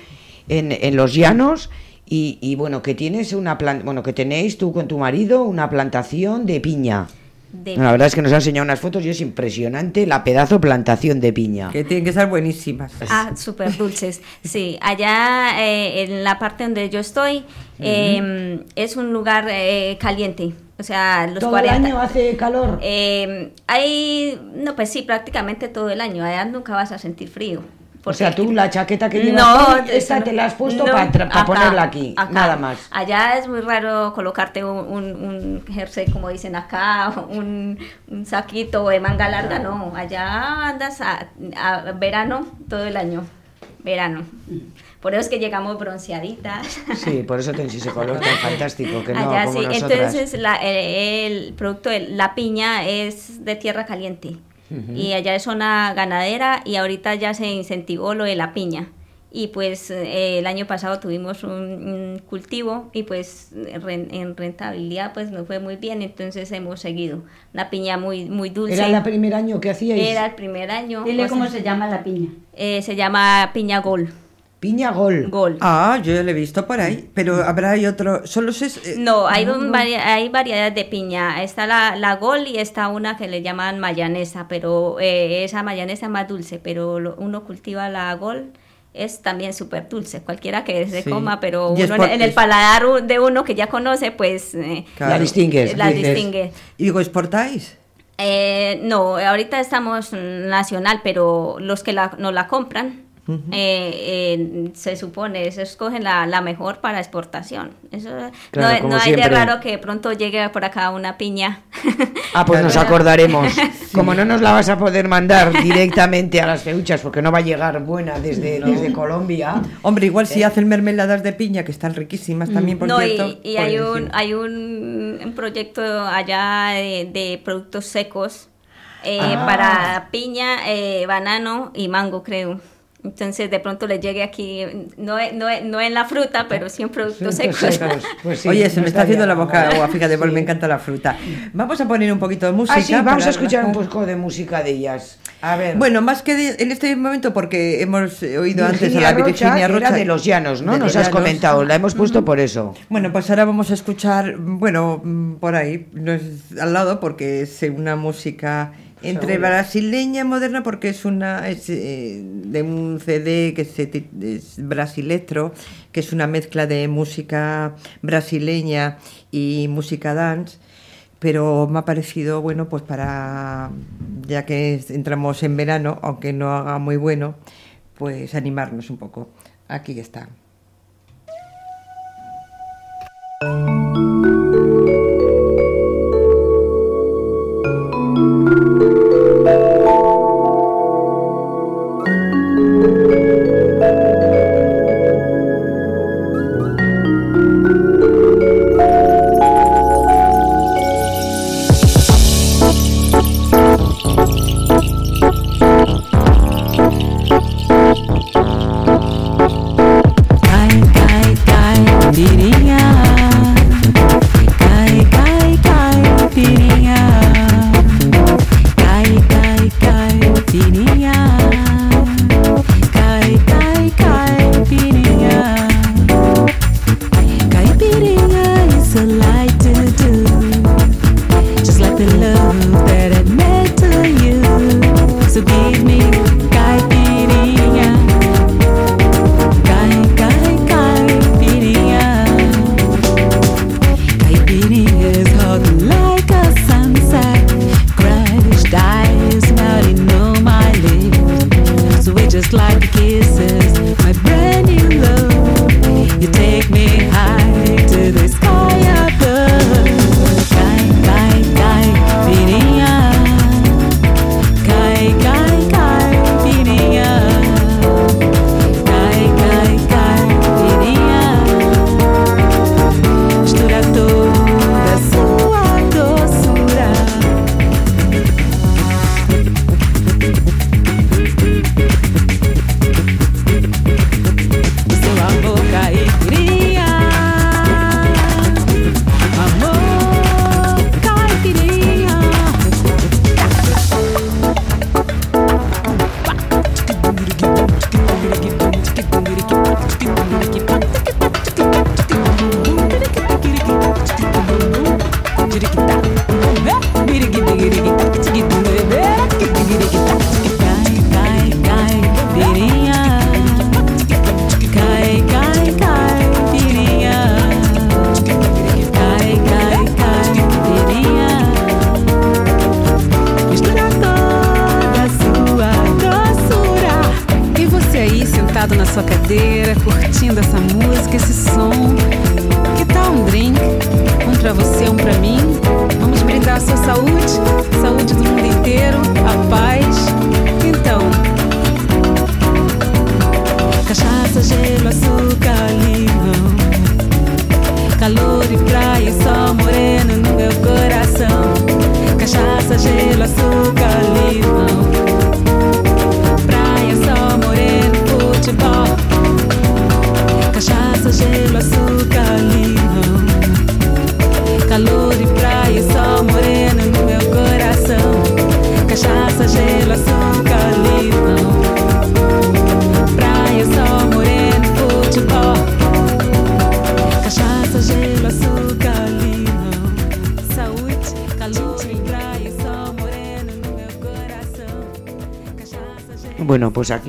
en, en los llanos y, y, bueno, que tienes una plan bueno, que tenéis tú con tu marido una plantación de piña. De- La verdad es que nos ha enseñado unas fotos y es impresionante la pedazo plantación de piña. Que tienen que estar buenísimas. Ah, súper dulces. Sí, allá eh, en la parte donde yo estoy eh, es un lugar eh, caliente. O sea, los ¿Todo 40. el año hace calor? Eh, hay, no, pues sí, prácticamente todo el año. Allá nunca vas a sentir frío. O sea, porque- tú la chaqueta que llevas No, esta te la has puesto no, para acá, ponerla aquí, acá. nada más. Allá es muy raro colocarte un, un, un jersey, como dicen acá, un, un saquito de manga larga, no. Allá andas a, a verano todo el año, verano. Por eso es que llegamos bronceaditas. Sí, por eso tenéis ese color tan fantástico que no Allá como sí, nosotras. entonces la- el, el producto de la piña es de tierra caliente y allá es zona ganadera y ahorita ya se incentivó lo de la piña. Y pues eh, el año pasado tuvimos un, un cultivo y pues en rentabilidad pues nos fue muy bien entonces hemos seguido. Una piña muy muy dulce. ¿Era el primer año que hacíais? Era el primer año. Dile cómo sea, se llama la piña. eh, se llama piña gol Piña Gol. gol Ah, yo ya lo he visto por ahí, pero habrá hay otro, solo sé... eh, No, hay, un vari- hay variedades de piña. Está la, la gol y está una que le llaman mayanesa, pero eh, esa mayanesa es más dulce, pero lo- uno cultiva la gol es también súper dulce, cualquiera que se Sí. coma, pero uno por- en el paladar de uno que ya conoce, pues eh, Claro. La distingues. la dices. distingue. Y digo, ¿exportáis? Eh, no, ahorita estamos nacional, pero los que la, nos la compran, eh, eh, se supone, se escogen la, la mejor para exportación. Eso Claro, no, no hay de raro que pronto llegue por acá una piña. Ah, pues nos acordaremos. Como no nos la vas a poder mandar directamente a las feuchas porque no va a llegar buena desde, desde Colombia. Hombre, igual si hacen mermeladas de piña, que están riquísimas también, por no, cierto. y, por hay, encima. un, hay un, un proyecto allá de, de productos secos eh, Ah. para piña, eh, banano y mango, creo. Entonces de pronto le llegue aquí, no, no, no en la fruta, pero sí en productos secos. Pues sí, Oye, se no me está haciendo la boca agua, fíjate, porque Sí. me encanta la fruta. Vamos a poner un poquito de música. Ah, sí, vamos a escuchar un poco de música de ellas. A ver. Bueno, más que de- en este momento, porque hemos eh, oído antes a Virginia la Rocha, Virginia era Rocha. de los llanos, ¿no? de Nos has llanos. comentado, la hemos puesto por eso. Bueno, pues ahora vamos a escuchar, bueno, mm, por ahí, no es al lado, porque es una música entre Seguro. brasileña y moderna, porque es una es, eh, de un CD que se es brasiletro, que es una mezcla de música brasileña y música dance. Pero me ha parecido bueno, pues para, ya que entramos en verano, aunque no haga muy bueno, pues animarnos un poco. Aquí está.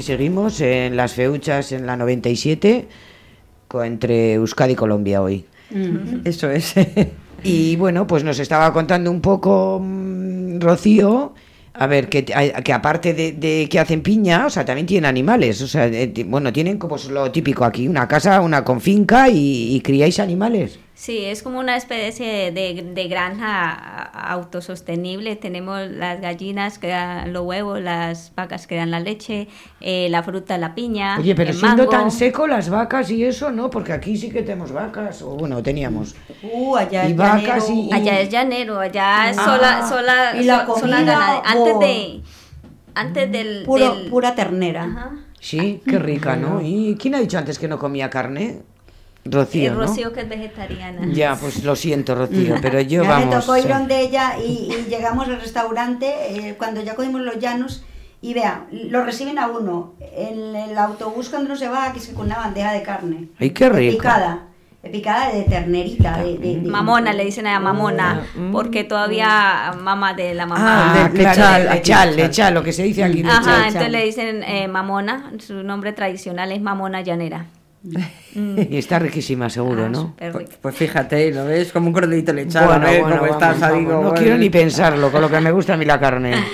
Seguimos en las feuchas en la 97 co- entre Euskadi y Colombia hoy. Eso es. Y bueno, pues nos estaba contando un poco mm, Rocío, a ver, que, a- que aparte de, de que hacen piña, o sea, también tienen animales, o sea, eh, bueno, tienen como es lo típico aquí, una casa, una con finca y, y criáis animales. Sí, es como una especie de, de granja autosostenible. Tenemos las gallinas que dan los huevos, las vacas que dan la leche, eh, la fruta, la piña. Oye, pero el siendo mango. tan seco las vacas y eso, ¿no? Porque aquí sí que tenemos vacas, o bueno, teníamos. Uh, allá Y es vacas llanero. y- Allá es llanero, allá es Ah. sola, sola, Y la so- sola comida, Antes de, antes del, Puro, del- pura ternera. Ajá. Sí, qué rica, ¿no? ¿Y quién ha dicho antes que no comía carne? Rocío, El ¿no? Rocío que es vegetariana. Ya, pues lo siento, Rocío, pero yo ya vamos. me tocó ir eh, donde ella y, y llegamos al restaurante eh, cuando ya cogimos los llanos y vea, lo reciben a uno en el autobús cuando uno se va, que es con una bandeja de carne. Ay, qué rico. Picada, picada de ternerita. De, de- de- Mamona, le dicen a mamona, Mm. porque todavía mamá de la mamá. Ah, de- claro, lechal, lechal, lechal. lechal, lo que se dice aquí, Ajá, lechal. entonces le dicen eh, mamona, su nombre tradicional es mamona llanera. Y está riquísima, seguro, Ah, ¿no? Pues, pues fíjate, ¿lo ves? Como un cordelito lechado. Bueno, ver bueno, cómo vamos, estás, vamos, digo, no bueno. quiero ni pensarlo, con lo que me gusta a mí la carne.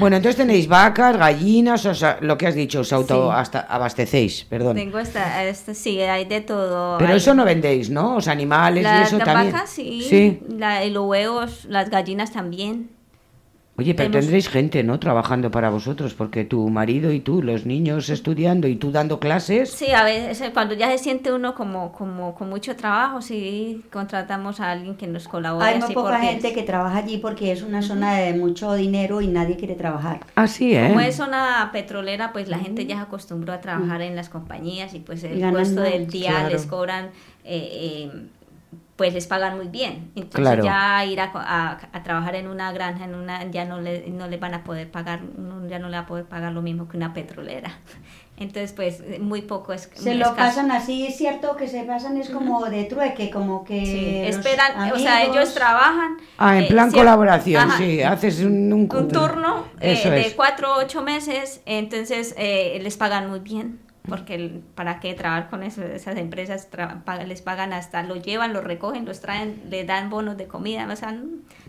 Bueno, entonces tenéis vacas, gallinas, o sea, lo que has dicho, os auto Sí. hasta abastecéis, perdón. Tengo esta, esta, sí, hay de todo. Pero hay- eso no vendéis, ¿no? Os animales y Las, eso las también. vacas sí, Sí. la- y los huevos, las gallinas también. Oye, pero Tenemos- tendréis gente, ¿no? Trabajando para vosotros, porque tu marido y tú, los niños estudiando y tú dando clases. Sí, a veces cuando ya se siente uno como, como con mucho trabajo, sí contratamos a alguien que nos colabore. Hay muy así poca porque gente que trabaja allí porque es una zona de mucho dinero y nadie quiere trabajar. Así, ¿eh? Como es zona petrolera, pues la gente ya se acostumbró a trabajar en las compañías y pues Y el ganan puesto del día claro. les cobran, eh, eh, pues les pagan muy bien. Entonces Claro. ya ir a, a- a trabajar en una granja, en una ya no le, no le van a poder pagar, ya no le va a poder pagar lo mismo que una petrolera. Entonces pues muy poco es Se lo escaso. pasan así, es cierto que se pasan es como de trueque, como que... Sí, esperan, o sea, amigos- ellos trabajan. Ah, en eh, plan colaboración, Ajá. sí. Haces un, un, un turno eh, de cuatro o ocho meses, entonces eh, les pagan muy bien, porque el- para qué trabajar con eso, esas empresas les pagan hasta, lo llevan, lo recogen, los traen, le dan bonos de comida, o sea, no,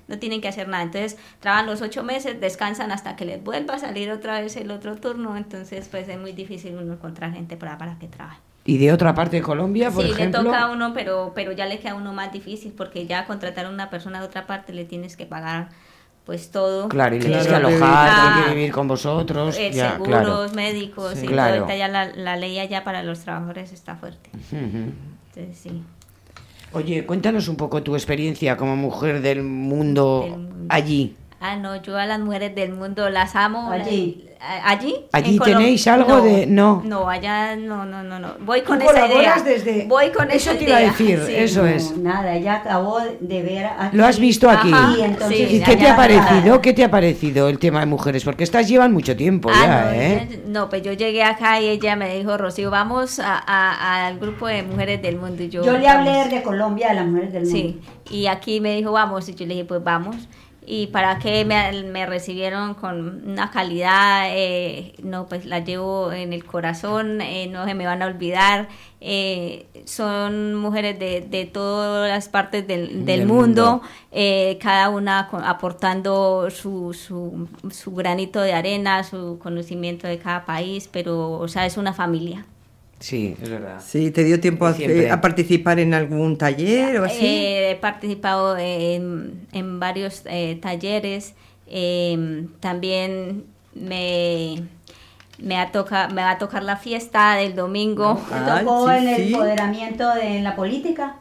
no tienen que hacer nada. Entonces trabajan los ocho meses, descansan hasta que les vuelva a salir otra vez el otro turno, entonces pues es muy difícil uno encontrar gente para, para que trabaje. Y de otra parte de Colombia, por sí, ejemplo. le toca a uno, pero, pero ya le queda a uno más difícil porque ya contratar a una persona de otra parte le tienes que pagar pues todo. Claro, y le tienes que alojar, ah, tiene que vivir con vosotros. eh, ya, seguros, claro. médicos Sí. y Claro. todo. Ya la, la ley allá para los trabajadores está fuerte. Entonces sí. Oye, cuéntanos un poco tu experiencia como mujer del mundo, Del mundo. allí. Ah, no, yo a las mujeres del mundo las amo. Allí. A- allí. Allí en Colom- tenéis algo de- no. No, allá no, no, no, no. Voy con Tú esa idea. colaboras desde- Voy con Eso te iba a decir, sí. eso No, es. Nada, ella acabó de ver aquí. ¿Lo has visto aquí? Ajá, Y entonces sí, ¿Y ya, qué te ya, ha parecido? ya. ¿Qué te ha parecido el tema de mujeres? Porque estas llevan mucho tiempo Ah, ya, no, ¿eh? ella- no, pues yo llegué acá y ella me dijo, Rocío, vamos a- a- al grupo de mujeres del mundo. Y yo, Yo le hablé vamos. de Colombia, de las mujeres del mundo. Sí, y aquí me dijo, vamos, y yo le dije, pues vamos. Y para qué me, me recibieron con una calidad, eh, no, pues la llevo en el corazón, eh, no se me van a olvidar. eh, son mujeres de, de todas las partes del, del mundo, mundo. eh, cada una aportando su, su, su granito de arena, su conocimiento de cada país, pero, o sea, es una familia. Sí, es verdad. Sí, ¿te dio tiempo a, a participar en algún taller o así? Eh, he participado en, en varios eh, talleres. eh, también me, me, ha toca, me va a tocar la fiesta del domingo. ¿Te Ah, tocó sí, en el sí. empoderamiento de en la política?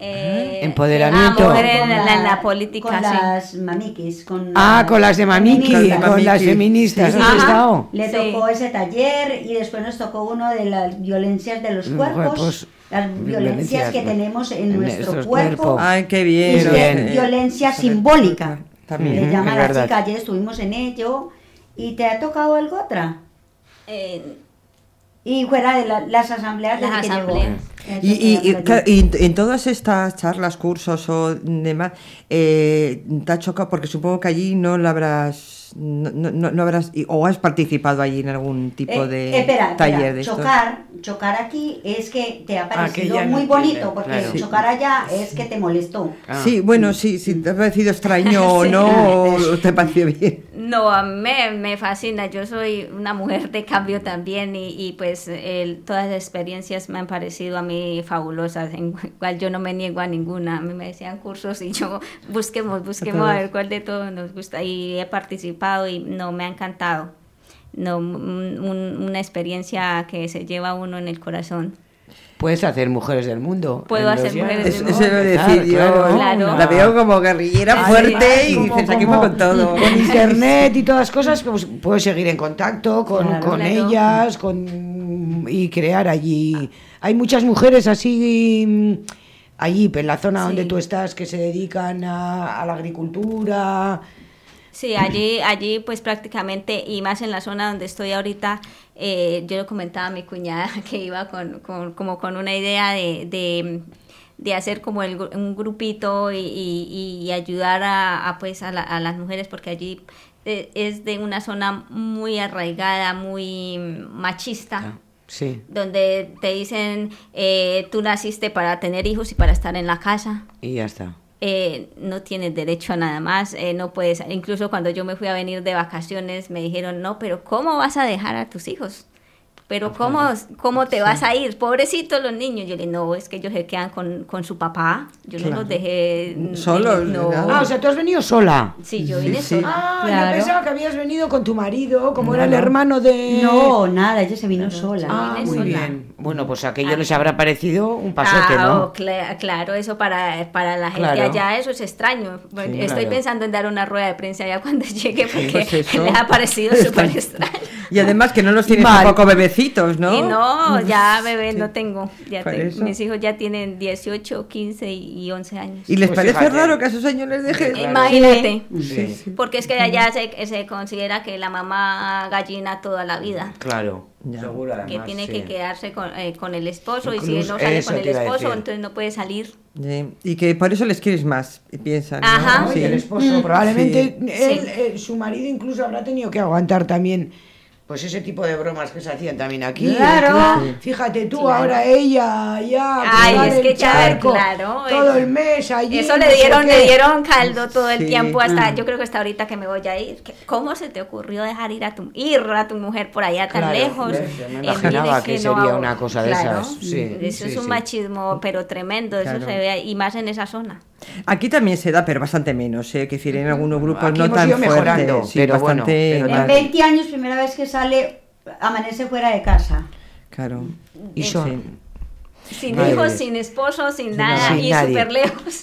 Eh, Empoderamiento. ah, mujer en, Con la, en la política, Con sí. las mamiquis. Con Ah, con las de Mamiki, Feministas. con las feministas. Sí. ¿Has Ajá. estado? Le Sí. tocó ese taller y después nos tocó uno de las violencias de los Mm, cuerpos, cuerpos, las violencias violencias, que tenemos en, en nuestro cuerpo. cuerpos. Ay, qué y bien. es bien. violencia simbólica. También. Le Ujú, llama la verdad. chica, ayer estuvimos en ello. ¿Y te ha tocado algo otra? Eh, Y fuera de la- las asambleas Las que asambleas. Y, y- en todas estas charlas, cursos o demás, eh, te ha chocado porque supongo que allí no lo habrás, no, no- no- habrás, y- o has participado allí en algún tipo Eh, de espera, taller espera, de estos. chocar, chocar aquí es que te ha Ah, parecido no muy tiene, bonito, porque claro. Sí. chocar allá es que te molestó. Ah. Sí, bueno, sí, si te ha parecido extraño o Sí. no, o te pareció bien. No, a mí me, me fascina. Yo soy una mujer de cambio también y, y pues el- todas las experiencias me han parecido a mí fabulosas. En cual yo no me niego a ninguna. A mí me decían cursos y yo busquemos, busquemos a ver cuál de todos nos gusta. Y he participado y no, me ha encantado. No, un- un- una experiencia que se lleva uno en el corazón. Puedes hacer Mujeres del Mundo. Puedo los hacer. Mujeres Eso del eso iba a decir yo. Claro, Claro. La veo como guerrillera fuerte es, y fue con todo. Con internet y todas las cosas, pues puedes seguir en contacto con, Claro, con claro. ellas con, y crear allí. Hay muchas mujeres así mm, allí, en la zona donde tú estás, que se dedican a, a la agricultura. Sí, allí, allí pues prácticamente, y más en la zona donde estoy ahorita, eh, yo le comentaba a mi cuñada que iba con, con- como con una idea de, de, de hacer como el gru- un grupito y, y- y ayudar a, a, pues a, la- a las mujeres, porque allí eh, es de una zona muy arraigada, muy machista Sí, donde te dicen eh, tú naciste para tener hijos y para estar en la casa y ya está. eh, no tienes derecho a nada más, eh, no puedes, incluso cuando yo me fui a venir de vacaciones me dijeron, no, pero ¿cómo vas a dejar a tus hijos? Pero ¿cómo, cómo te vas a ir? Pobrecitos los niños. Yo le dije, no, es que ellos se quedan con, con su papá. Yo no Claro. los dejé... Solos, No. Ah, o sea, tú has venido sola. Sí, yo Sí, vine sí. sola. Ah, Claro. yo pensaba que habías venido con tu marido, como No, era el no. hermano de... No, nada, ella se vino sola. Ah, muy sola. bien. Bueno, pues aquello les habrá parecido un pasote, Ah, ¿no? oh, cla- claro, eso para, para la gente Claro. allá, eso es extraño. Bueno, Sí, Estoy claro. pensando en dar una rueda de prensa ya cuando llegue porque Pues eso. les ha parecido súper extraño. Y además que no los tienes Mal. tampoco bebecitos, ¿no? Y no, ya bebé no tengo. Ya Por te- eso. mis hijos ya tienen 18, 15 y y 11 años. ¿Y les Pues parece fíjate. raro que a esos años les? Claro. Imagínate. Sí, Porque es que allá se, se considera que la mamá gallina toda la vida. claro. Ya. Seguro, además, Que tiene sí. que quedarse con, eh, con el esposo y si Incluso no sale con el esposo, entonces no puede salir. Sí, Y que por eso les quieres más, y piensan. Ajá. ¿no? Sí. Y el esposo, probablemente Sí. él, Sí. eh, su marido incluso habrá tenido que aguantar también pues ese tipo de bromas que se hacían también aquí. Claro. Fíjate tú, Claro. ahora ella ya Ay, es que charco claro, todo el mes allí. Eso no le dieron, le dieron caldo todo el Sí. tiempo hasta, Ah. yo creo que hasta ahorita que me voy a ir. ¿Cómo se te ocurrió dejar ir a tu, ir a tu mujer por allá tan Claro, lejos? yo me imaginaba que no sería una cosa de Claro, esas, sí, eso sí, es un sí. machismo, pero tremendo, eso se ve, y más en esa zona. Aquí también se da, pero bastante menos, ¿eh? que decir, en algunos grupos Aquí no hemos tan ido mejorando. Sí, pero bueno, bastante pero. En 20 años, primera vez que sale, amanece fuera de casa. Claro. Y son, Sí. Sin Madre hijos, sin esposo, sin Sin nada, nada. y súper lejos.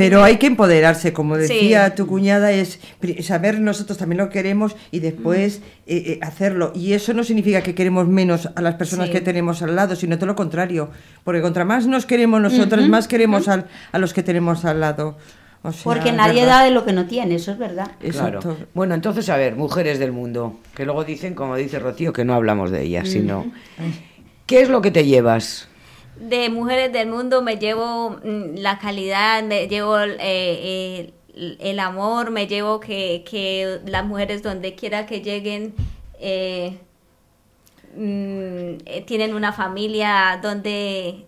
Pero hay que empoderarse, como Sí. decía tu cuñada, es saber nosotros también lo queremos y después eh, eh, hacerlo. Y eso no significa que queremos menos a las personas Sí. que tenemos al lado, sino todo lo contrario. Porque contra más nos queremos nosotras, más queremos al- a los que tenemos al lado. O sea, Porque nadie verdad. da de lo que no tiene, eso es verdad. Claro. Exacto. Bueno, entonces, a ver, mujeres del mundo, que luego dicen, como dice Rocío, que no hablamos de ellas, sino... ¿Qué es lo que te llevas? De mujeres del mundo me llevo mm, la calidad, me llevo eh, eh, el amor, me llevo que, que las mujeres donde quiera que lleguen eh, mm, eh, tienen una familia donde,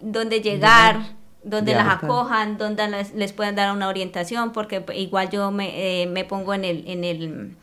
donde llegar, donde las acojan, donde les, les puedan dar una orientación, porque igual yo me, eh, me pongo en el... En el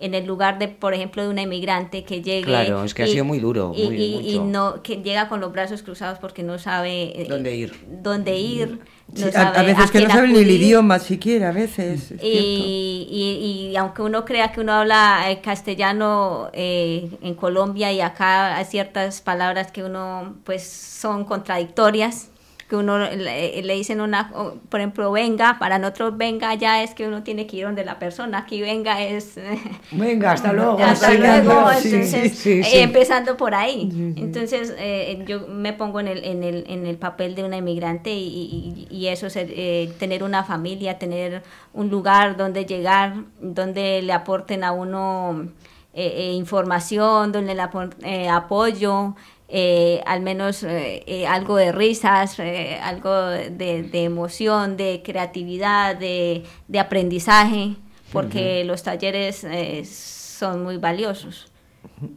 en el lugar de, por ejemplo, de una inmigrante que llegue. Claro, es que ha sido muy duro, Y, muy- y- y no, que llega con los brazos cruzados porque no sabe eh, ¿Dónde ir? dónde ir. No a, sabe a veces que no saben ni el idioma siquiera, a veces. es. Y, y- y aunque uno crea que uno habla eh, castellano eh, en Colombia y acá hay ciertas palabras que uno pues son contradictorias, que uno le, le dicen una, por ejemplo, venga, para nosotros venga ya es que uno tiene que ir donde la persona, aquí venga es... Venga, hasta luego. Hasta sí, luego, sí, entonces, sí, sí, sí. eh, empezando por ahí. Entonces, eh, yo me pongo en el, en el, en el papel de una inmigrante y, y- y eso, es eh, tener una familia, tener un lugar donde llegar, donde le aporten a uno eh, eh, información, donde le aporten eh, apoyo. Eh, al menos eh, eh, algo de risas, eh, algo de, de emoción, de creatividad, de, de aprendizaje, porque los talleres eh, son muy valiosos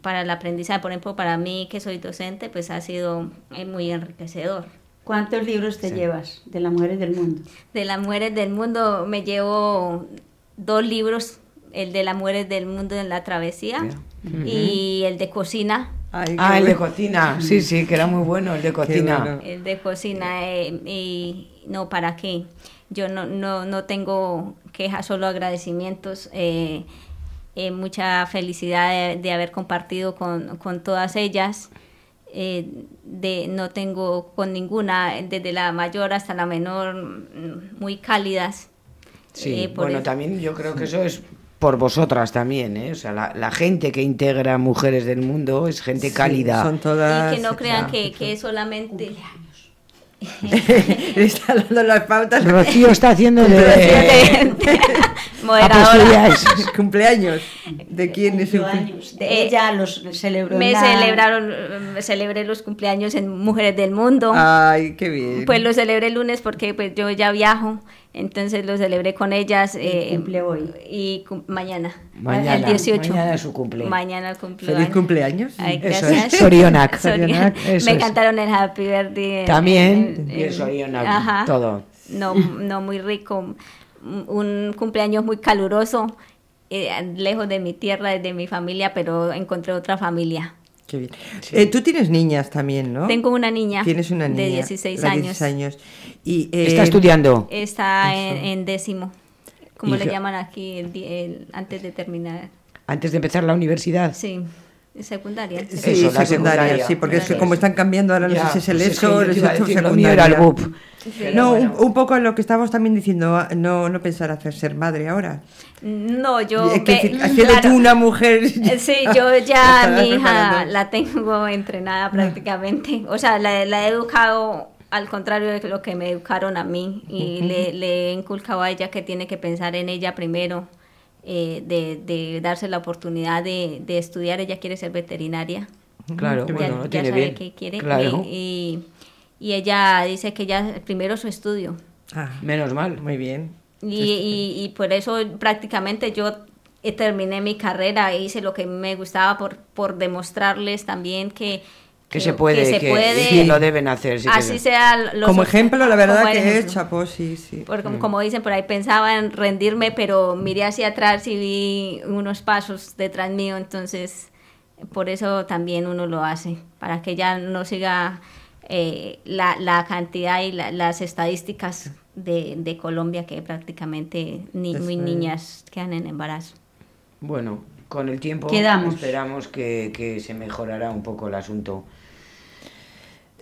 para el aprendizaje. Por ejemplo, para mí que soy docente, pues ha sido eh, muy enriquecedor. ¿Cuántos libros te llevas de las mujeres del mundo? De las mujeres del mundo me llevo dos libros, el de las mujeres del mundo en la travesía y el de cocina. Ay, Ah, el de cocina, sí, sí, que era muy bueno, el de cocina. bueno. El de cocina eh, y no, ¿para qué? Yo no, no, no tengo quejas, solo agradecimientos. eh, eh, mucha felicidad de, de haber compartido con, con todas ellas. eh, de, no tengo con ninguna, desde la mayor hasta la menor, mm, muy cálidas. Sí, Eh, bueno, eso- también yo creo que eso es por vosotras también, ¿eh? O sea, la, la gente que integra Mujeres del Mundo es gente cálida. Son todas. y que no crean que, que es solamente... Le está dando las pautas. Rocío está haciendo de... Moderadora. Apostolías. cumpleaños. ¿De quién es su cumpleaños? años. De ella los celebró. Me en la- celebraron, me celebré los cumpleaños en Mujeres del Mundo. Ay, qué bien. Pues lo celebré el lunes porque pues yo ya viajo, entonces lo celebré con ellas. eh, cumple hoy. Y cum- mañana, Mañana, el 18. mañana es su cumple. Mañana el cumple. Feliz cumpleaños. Ay, Eso gracias. es, Sorionak. Sorionak. Eso Me es. cantaron el Happy Birthday. en- También, en- y el en- Sorionak, Ajá. todo. No, no muy rico. Un cumpleaños muy caluroso, eh, lejos de mi tierra, de mi familia, pero encontré otra familia. Qué bien. Eh, tú tienes niñas también, ¿no? Tengo una niña Tienes una niña de 16 de años. 16 años. Y, eh, Está estudiando. Está en, en décimo, como le llaman aquí el el- antes de terminar. Antes de empezar la universidad. Sí, secundaria. Sí, Eso, la secundaria, secundaria. sí, porque es que como es. están cambiando ahora, no si es el te el era secundaria. BUP. No, bueno. un, un poco lo que estábamos también diciendo, ah, no, no pensar hacer ser madre ahora. No, yo... Es que ve- claro. tú una mujer... Eh, Sí, yo ya mi hija la tengo entrenada prácticamente. O sea, la, la he educado al contrario de lo que me educaron a mí y le, le he inculcado a ella que tiene que pensar en ella primero, eh, de, de darse la oportunidad de, de estudiar. Ella quiere ser veterinaria. Claro, Ya- bueno, ya tiene sabe bien. qué quiere. Claro. Y, y, y ella dice que ya primero su estudio. Ah, Menos mal. muy bien. Y, y, y por eso prácticamente yo eh, terminé mi carrera, hice lo que me gustaba por, por demostrarles también que, Que se puede, se que, puede, sí, lo deben hacer. sí que así se- sea los como ejemplo, la verdad como que ejemplo. es chapó, sí, sí. Porque como, como dicen por ahí, pensaba en rendirme, pero miré hacia atrás y vi unos pasos detrás mío, entonces por eso también uno lo hace, para que ya no siga eh, la, la cantidad y la- las estadísticas de, de Colombia que prácticamente ni, muy niñas quedan en embarazo. Bueno, con el tiempo Quedamos. esperamos que, que se mejorará un poco el asunto.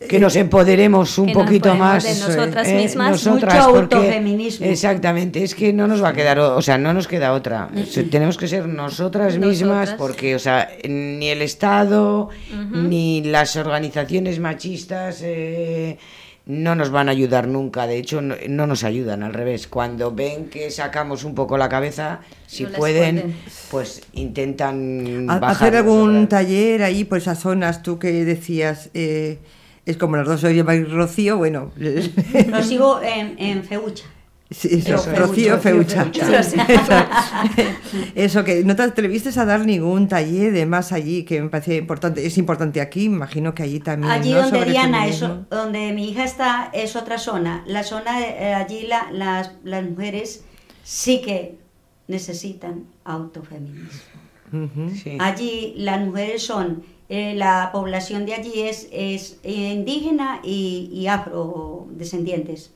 Que nos empoderemos un poquito más. de nosotras eh, mismas. nosotras, Mucho porque- autofeminismo. Exactamente, es que no nos va a quedar, o sea, no nos queda otra. Tenemos que ser nosotras mismas Nosotras. porque, o sea, ni el Estado, ni las organizaciones machistas eh, no nos van a ayudar nunca. De hecho, no, no nos ayudan, al revés. Cuando ven que sacamos un poco la cabeza, si No pueden, pueden. pues intentan bajar hacer algún nosotras. taller ahí por esas zonas, tú que decías, eh, es como las dos hoy llamáis Rocío, bueno, Lo sigo en, en Feucha. sí, eso, Rocío Feucha. Eso. Eso, que no te atreviste a dar ningún taller de más allí, que me parecía importante, es importante aquí, imagino que allí también. Allí ¿no? donde Sobre Diana, eso, donde mi hija está, es otra zona. La zona, de- eh, allí la- las, las mujeres sí que necesitan autofeminismo. Sí. Allí las mujeres son, eh, la población de allí es, es eh, indígena y, y afrodescendientes.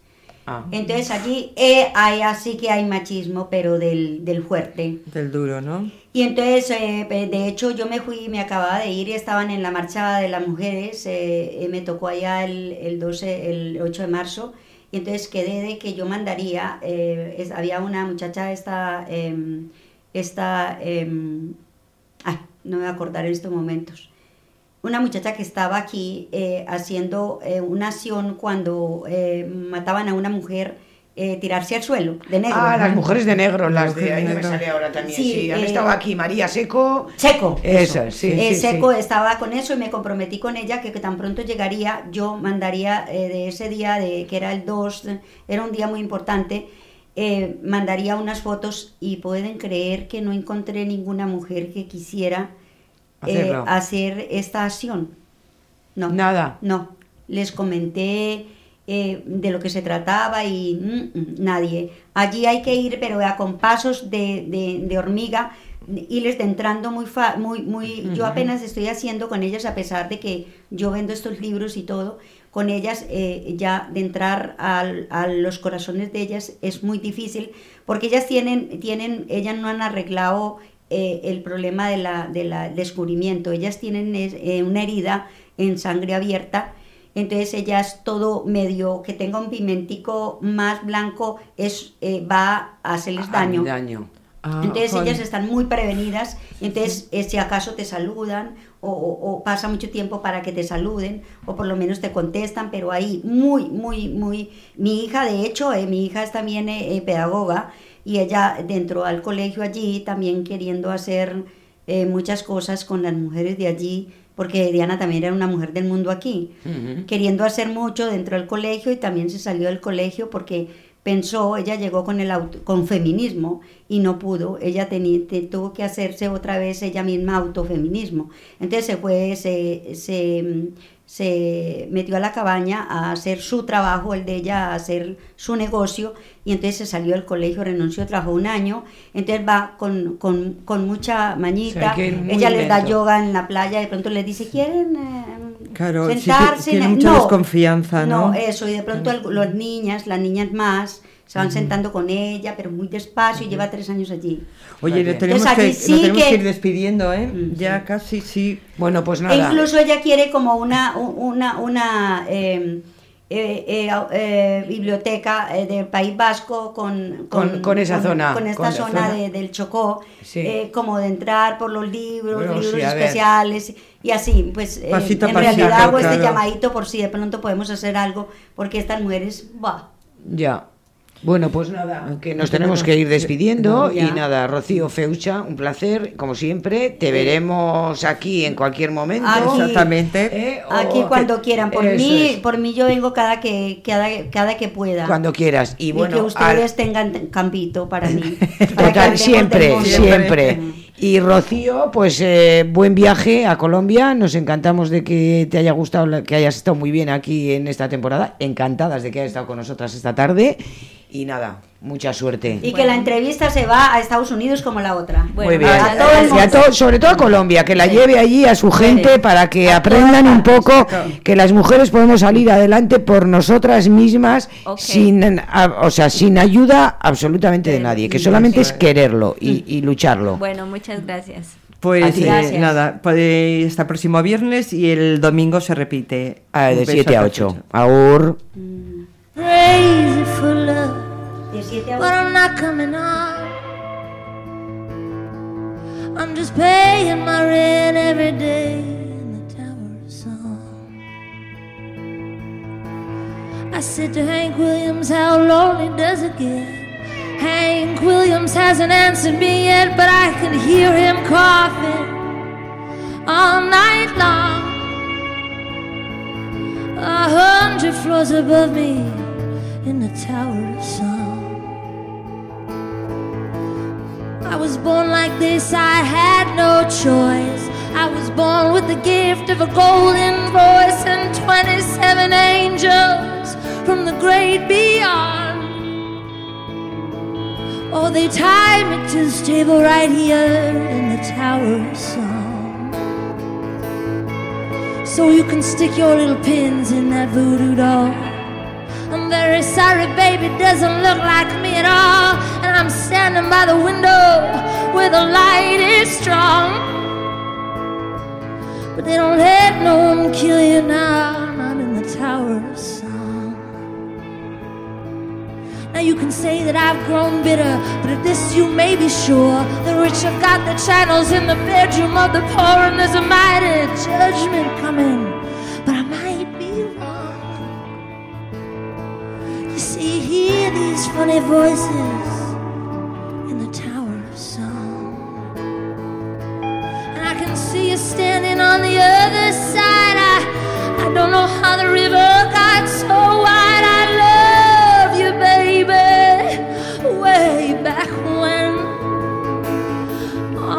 Ah. Entonces allí eh, hay así que hay machismo, pero del, del fuerte. Del duro, ¿no? Y entonces, eh, pe- de hecho, yo me fui, me acababa de ir y estaban en la marcha de las mujeres, eh, eh, me tocó allá el, el 12, el 8 de marzo, y entonces quedé de que yo mandaría, eh, es- había una muchacha, esta, em, esta, em, ay, no me voy a acordar en estos momentos, una muchacha que estaba aquí eh, haciendo eh, una acción cuando eh, mataban a una mujer, eh, tirarse al suelo, de negro. Ah, las mujeres de negro, las de... Ahí me sale ahora también. Sí, Sí, han eh, estado aquí María Seco. Seco. Esa, sí, Eh, sí, Seco sí. estaba con eso y me comprometí con ella que, que tan pronto llegaría, yo mandaría eh, de ese día, de, que era el 2, era un día muy importante, eh, mandaría unas fotos y pueden creer que no encontré ninguna mujer que quisiera eh, hacer esta acción. No. Nada. No. Les comenté eh, de lo que se trataba y mm, mm, nadie. Allí hay que ir, pero a con pasos de, de- de hormiga, irles de entrando muy, fa- muy, muy. Yo apenas estoy haciendo con ellas, a pesar de que yo vendo estos libros y todo, con ellas eh, ya de entrar al- a los corazones de ellas es muy difícil, porque ellas tienen, tienen ellas no han arreglado eh, el problema de la, de la descubrimiento. Ellas tienen es, eh, una herida en sangre abierta, entonces ellas todo medio que tenga un pimentico más blanco es eh, va a hacerles Ah, daño. daño. Ah, Entonces joder. ellas están muy prevenidas, entonces eh, si acaso te saludan o, o- o pasa mucho tiempo para que te saluden o por lo menos te contestan, pero ahí muy, muy, muy... Mi hija, de hecho, eh, mi hija es también eh, pedagoga y ella dentro al colegio allí también queriendo hacer eh, muchas cosas con las mujeres de allí, porque Diana también era una mujer del mundo aquí Ujú. queriendo hacer mucho dentro del colegio y también se salió del colegio porque pensó, ella llegó con el auto- con feminismo y no pudo, ella tenía, te- tuvo que hacerse otra vez ella misma autofeminismo. Entonces se fue, se, se, se metió a la cabaña a hacer su trabajo, el de ella, a hacer su negocio y entonces se salió del colegio, renunció, trabajó un año, entonces va con, con, con mucha mañita, O sea, ella les da yoga en la playa, de pronto les dice, ¿quieren eh, Claro, sí que sentarse? tiene en- mucha desconfianza, ¿no? eso, y de pronto los niñas, las niñas más, se van sentando con ella, pero muy despacio, y lleva tres años allí. Oye, lo tenemos, Entonces, que, sí tenemos que- que ir despidiendo, ¿eh? Mm, ya sí. casi, sí. Bueno, pues E nada. incluso ella quiere como una, una, una eh, eh, eh, eh, biblioteca eh, del País Vasco con, Con- con esa zona, con esta zona, zona. de- del Chocó, Sí. eh, como de entrar por los libros, Bueno, libros sí, a ver. especiales y así, pues eh, Pasito en pasito, realidad hago este llamadito por si de pronto podemos hacer algo, porque estas mujeres, ¡buah! Ya. Bueno, pues nada, que nos Que tenemos que ir que- despidiendo y nada, Rocío Feucha, un placer, como siempre, te veremos aquí en cualquier momento. Aquí. Exactamente. ¿eh? Aquí que- cuando quieran, por mí, es, por mí yo vengo cada que, cada, cada que pueda. cuando quieras. Y Y, bueno, que al- ustedes tengan campito para mí. para que Total, siempre, siempre. Y Rocío, pues eh, buen viaje a Colombia. Nos encantamos de que te haya gustado, que hayas estado muy bien aquí en esta temporada. Encantadas de que hayas estado con nosotras esta tarde. Y nada, Mucha suerte. Y que la entrevista se va a Estados Unidos como la otra. Bueno, A todo sobre todo a Colombia, que la lleve allí a su gente para que aprendan un poco que las mujeres podemos salir adelante por nosotras mismas sin o sea, sin ayuda absolutamente de nadie, que solamente es quererlo mm. y, lucharlo. Bueno, muchas gracias. Pues eh, nada, hasta próximo viernes y el domingo se repite. Ah, de 7 a 8. Aur. Mm. 17 But I'm not coming on. I'm just paying my rent every day in the Tower of Song. I said to Hank Williams, How lonely does it get? Hank Williams hasn't answered me yet, but I can hear him coughing all night long. A hundred floors above me in the Tower of Song. I was born like this, I had no choice. I was born with the gift of a golden voice and 27 angels from the great beyond. Oh, they tied me to this table right here in the Tower of Song. So you can stick your little pins in that voodoo doll. I'm very sorry, baby, doesn't look like me at all. And I'm standing by the window where the light is strong. But they don't let no one kill you now. and I'm in the Tower of Song. Now you can say that I've grown bitter, but of this you may be sure. The rich have got the channels in the bedroom of the poor, and there's a mighty judgment coming. But I might to hear these funny voices in the Tower of Song. And I can see you standing on the other side. I, I don't know how the river got so wide.